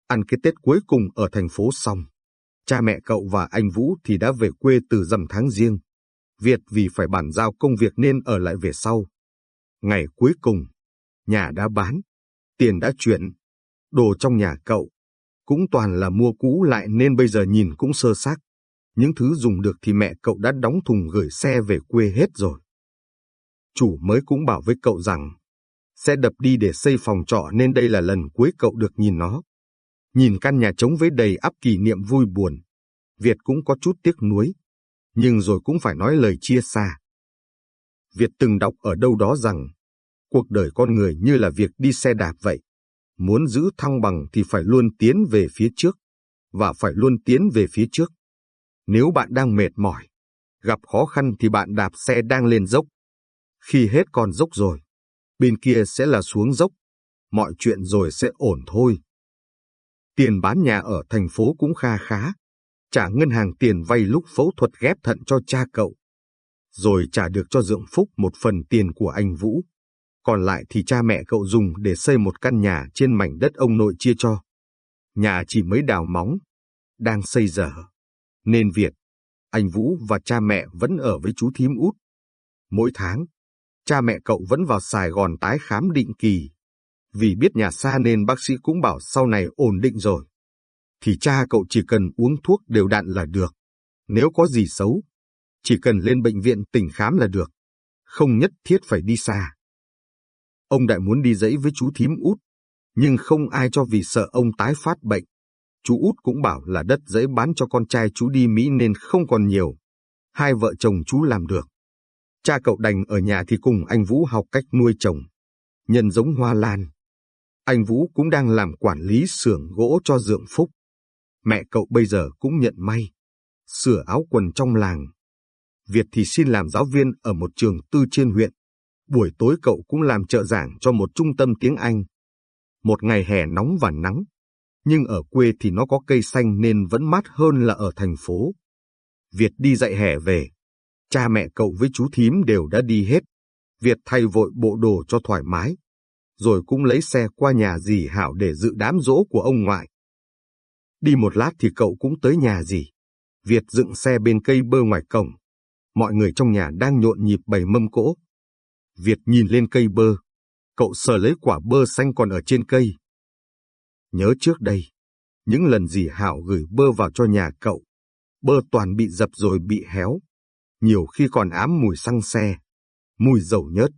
S1: Ăn cái Tết cuối cùng ở thành phố xong, cha mẹ cậu và anh Vũ thì đã về quê từ dằm tháng riêng. Việt vì phải bàn giao công việc nên ở lại về sau. Ngày cuối cùng, nhà đã bán, tiền đã chuyển, đồ trong nhà cậu cũng toàn là mua cũ lại nên bây giờ nhìn cũng sơ xác. Những thứ dùng được thì mẹ cậu đã đóng thùng gửi xe về quê hết rồi. Chủ mới cũng bảo với cậu rằng sẽ đập đi để xây phòng trọ nên đây là lần cuối cậu được nhìn nó. Nhìn căn nhà trống với đầy ắp kỷ niệm vui buồn, Việt cũng có chút tiếc nuối, nhưng rồi cũng phải nói lời chia xa. Việt từng đọc ở đâu đó rằng, cuộc đời con người như là việc đi xe đạp vậy. Muốn giữ thăng bằng thì phải luôn tiến về phía trước, và phải luôn tiến về phía trước. Nếu bạn đang mệt mỏi, gặp khó khăn thì bạn đạp xe đang lên dốc. Khi hết con dốc rồi, bên kia sẽ là xuống dốc, mọi chuyện rồi sẽ ổn thôi. Tiền bán nhà ở thành phố cũng kha khá, trả ngân hàng tiền vay lúc phẫu thuật ghép thận cho cha cậu, rồi trả được cho Dượng Phúc một phần tiền của anh Vũ. Còn lại thì cha mẹ cậu dùng để xây một căn nhà trên mảnh đất ông nội chia cho. Nhà chỉ mới đào móng, đang xây dở. Nên việc anh Vũ và cha mẹ vẫn ở với chú thím út. Mỗi tháng, cha mẹ cậu vẫn vào Sài Gòn tái khám định kỳ. Vì biết nhà xa nên bác sĩ cũng bảo sau này ổn định rồi. Thì cha cậu chỉ cần uống thuốc đều đặn là được. Nếu có gì xấu, chỉ cần lên bệnh viện tỉnh khám là được. Không nhất thiết phải đi xa. Ông Đại muốn đi dãy với chú thím út, nhưng không ai cho vì sợ ông tái phát bệnh. Chú út cũng bảo là đất dãy bán cho con trai chú đi Mỹ nên không còn nhiều. Hai vợ chồng chú làm được. Cha cậu đành ở nhà thì cùng anh Vũ học cách nuôi trồng, nhân giống hoa lan. Anh Vũ cũng đang làm quản lý xưởng gỗ cho Dượng Phúc. Mẹ cậu bây giờ cũng nhận may, sửa áo quần trong làng. Việt thì xin làm giáo viên ở một trường tư trên huyện. Buổi tối cậu cũng làm trợ giảng cho một trung tâm tiếng Anh. Một ngày hè nóng và nắng, nhưng ở quê thì nó có cây xanh nên vẫn mát hơn là ở thành phố. Việt đi dạy hè về, cha mẹ cậu với chú thím đều đã đi hết. Việt thay vội bộ đồ cho thoải mái, rồi cũng lấy xe qua nhà dì Hảo để dự đám dỗ của ông ngoại. Đi một lát thì cậu cũng tới nhà gì? Việt dựng xe bên cây bơ ngoài cổng. Mọi người trong nhà đang nhộn nhịp bày mâm cỗ. Việt nhìn lên cây bơ. Cậu sờ lấy quả bơ xanh còn ở trên cây. Nhớ trước đây, những lần dì Hảo gửi bơ vào cho nhà cậu, bơ toàn bị dập rồi bị héo. Nhiều khi còn ám mùi xăng xe, mùi dầu nhớt.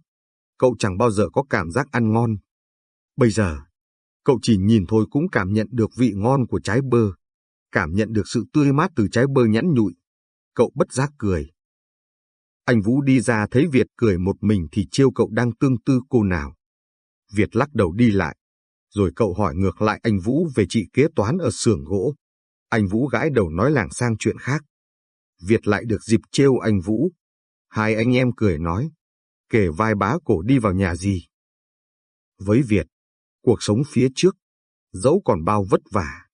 S1: Cậu chẳng bao giờ có cảm giác ăn ngon. Bây giờ, cậu chỉ nhìn thôi cũng cảm nhận được vị ngon của trái bơ, cảm nhận được sự tươi mát từ trái bơ nhẵn nhụi. Cậu bất giác cười. Anh Vũ đi ra thấy Việt cười một mình thì chiêu cậu đang tương tư cô nào. Việt lắc đầu đi lại, rồi cậu hỏi ngược lại anh Vũ về chị kế toán ở xưởng gỗ. Anh Vũ gãi đầu nói làng sang chuyện khác. Việt lại được dịp trêu anh Vũ. Hai anh em cười nói, kể vai bá cổ đi vào nhà gì. Với Việt, cuộc sống phía trước, dẫu còn bao vất vả,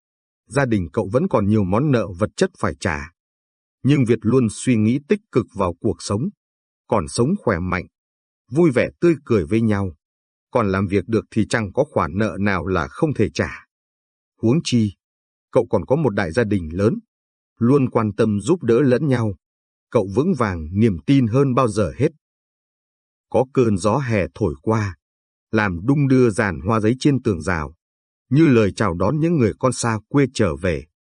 S1: gia đình cậu vẫn còn nhiều món nợ vật chất phải trả. Nhưng Việt luôn suy nghĩ tích cực vào cuộc sống, còn sống khỏe mạnh, vui vẻ tươi cười với nhau. Còn làm việc được thì chẳng có khoản nợ nào là không thể trả. Huống chi, cậu còn có một đại gia đình lớn, luôn quan tâm giúp đỡ lẫn nhau. Cậu vững vàng niềm tin hơn bao giờ hết. Có cơn gió hè thổi qua, làm đung đưa dàn hoa giấy trên tường rào, như lời chào đón những người con xa quê trở về.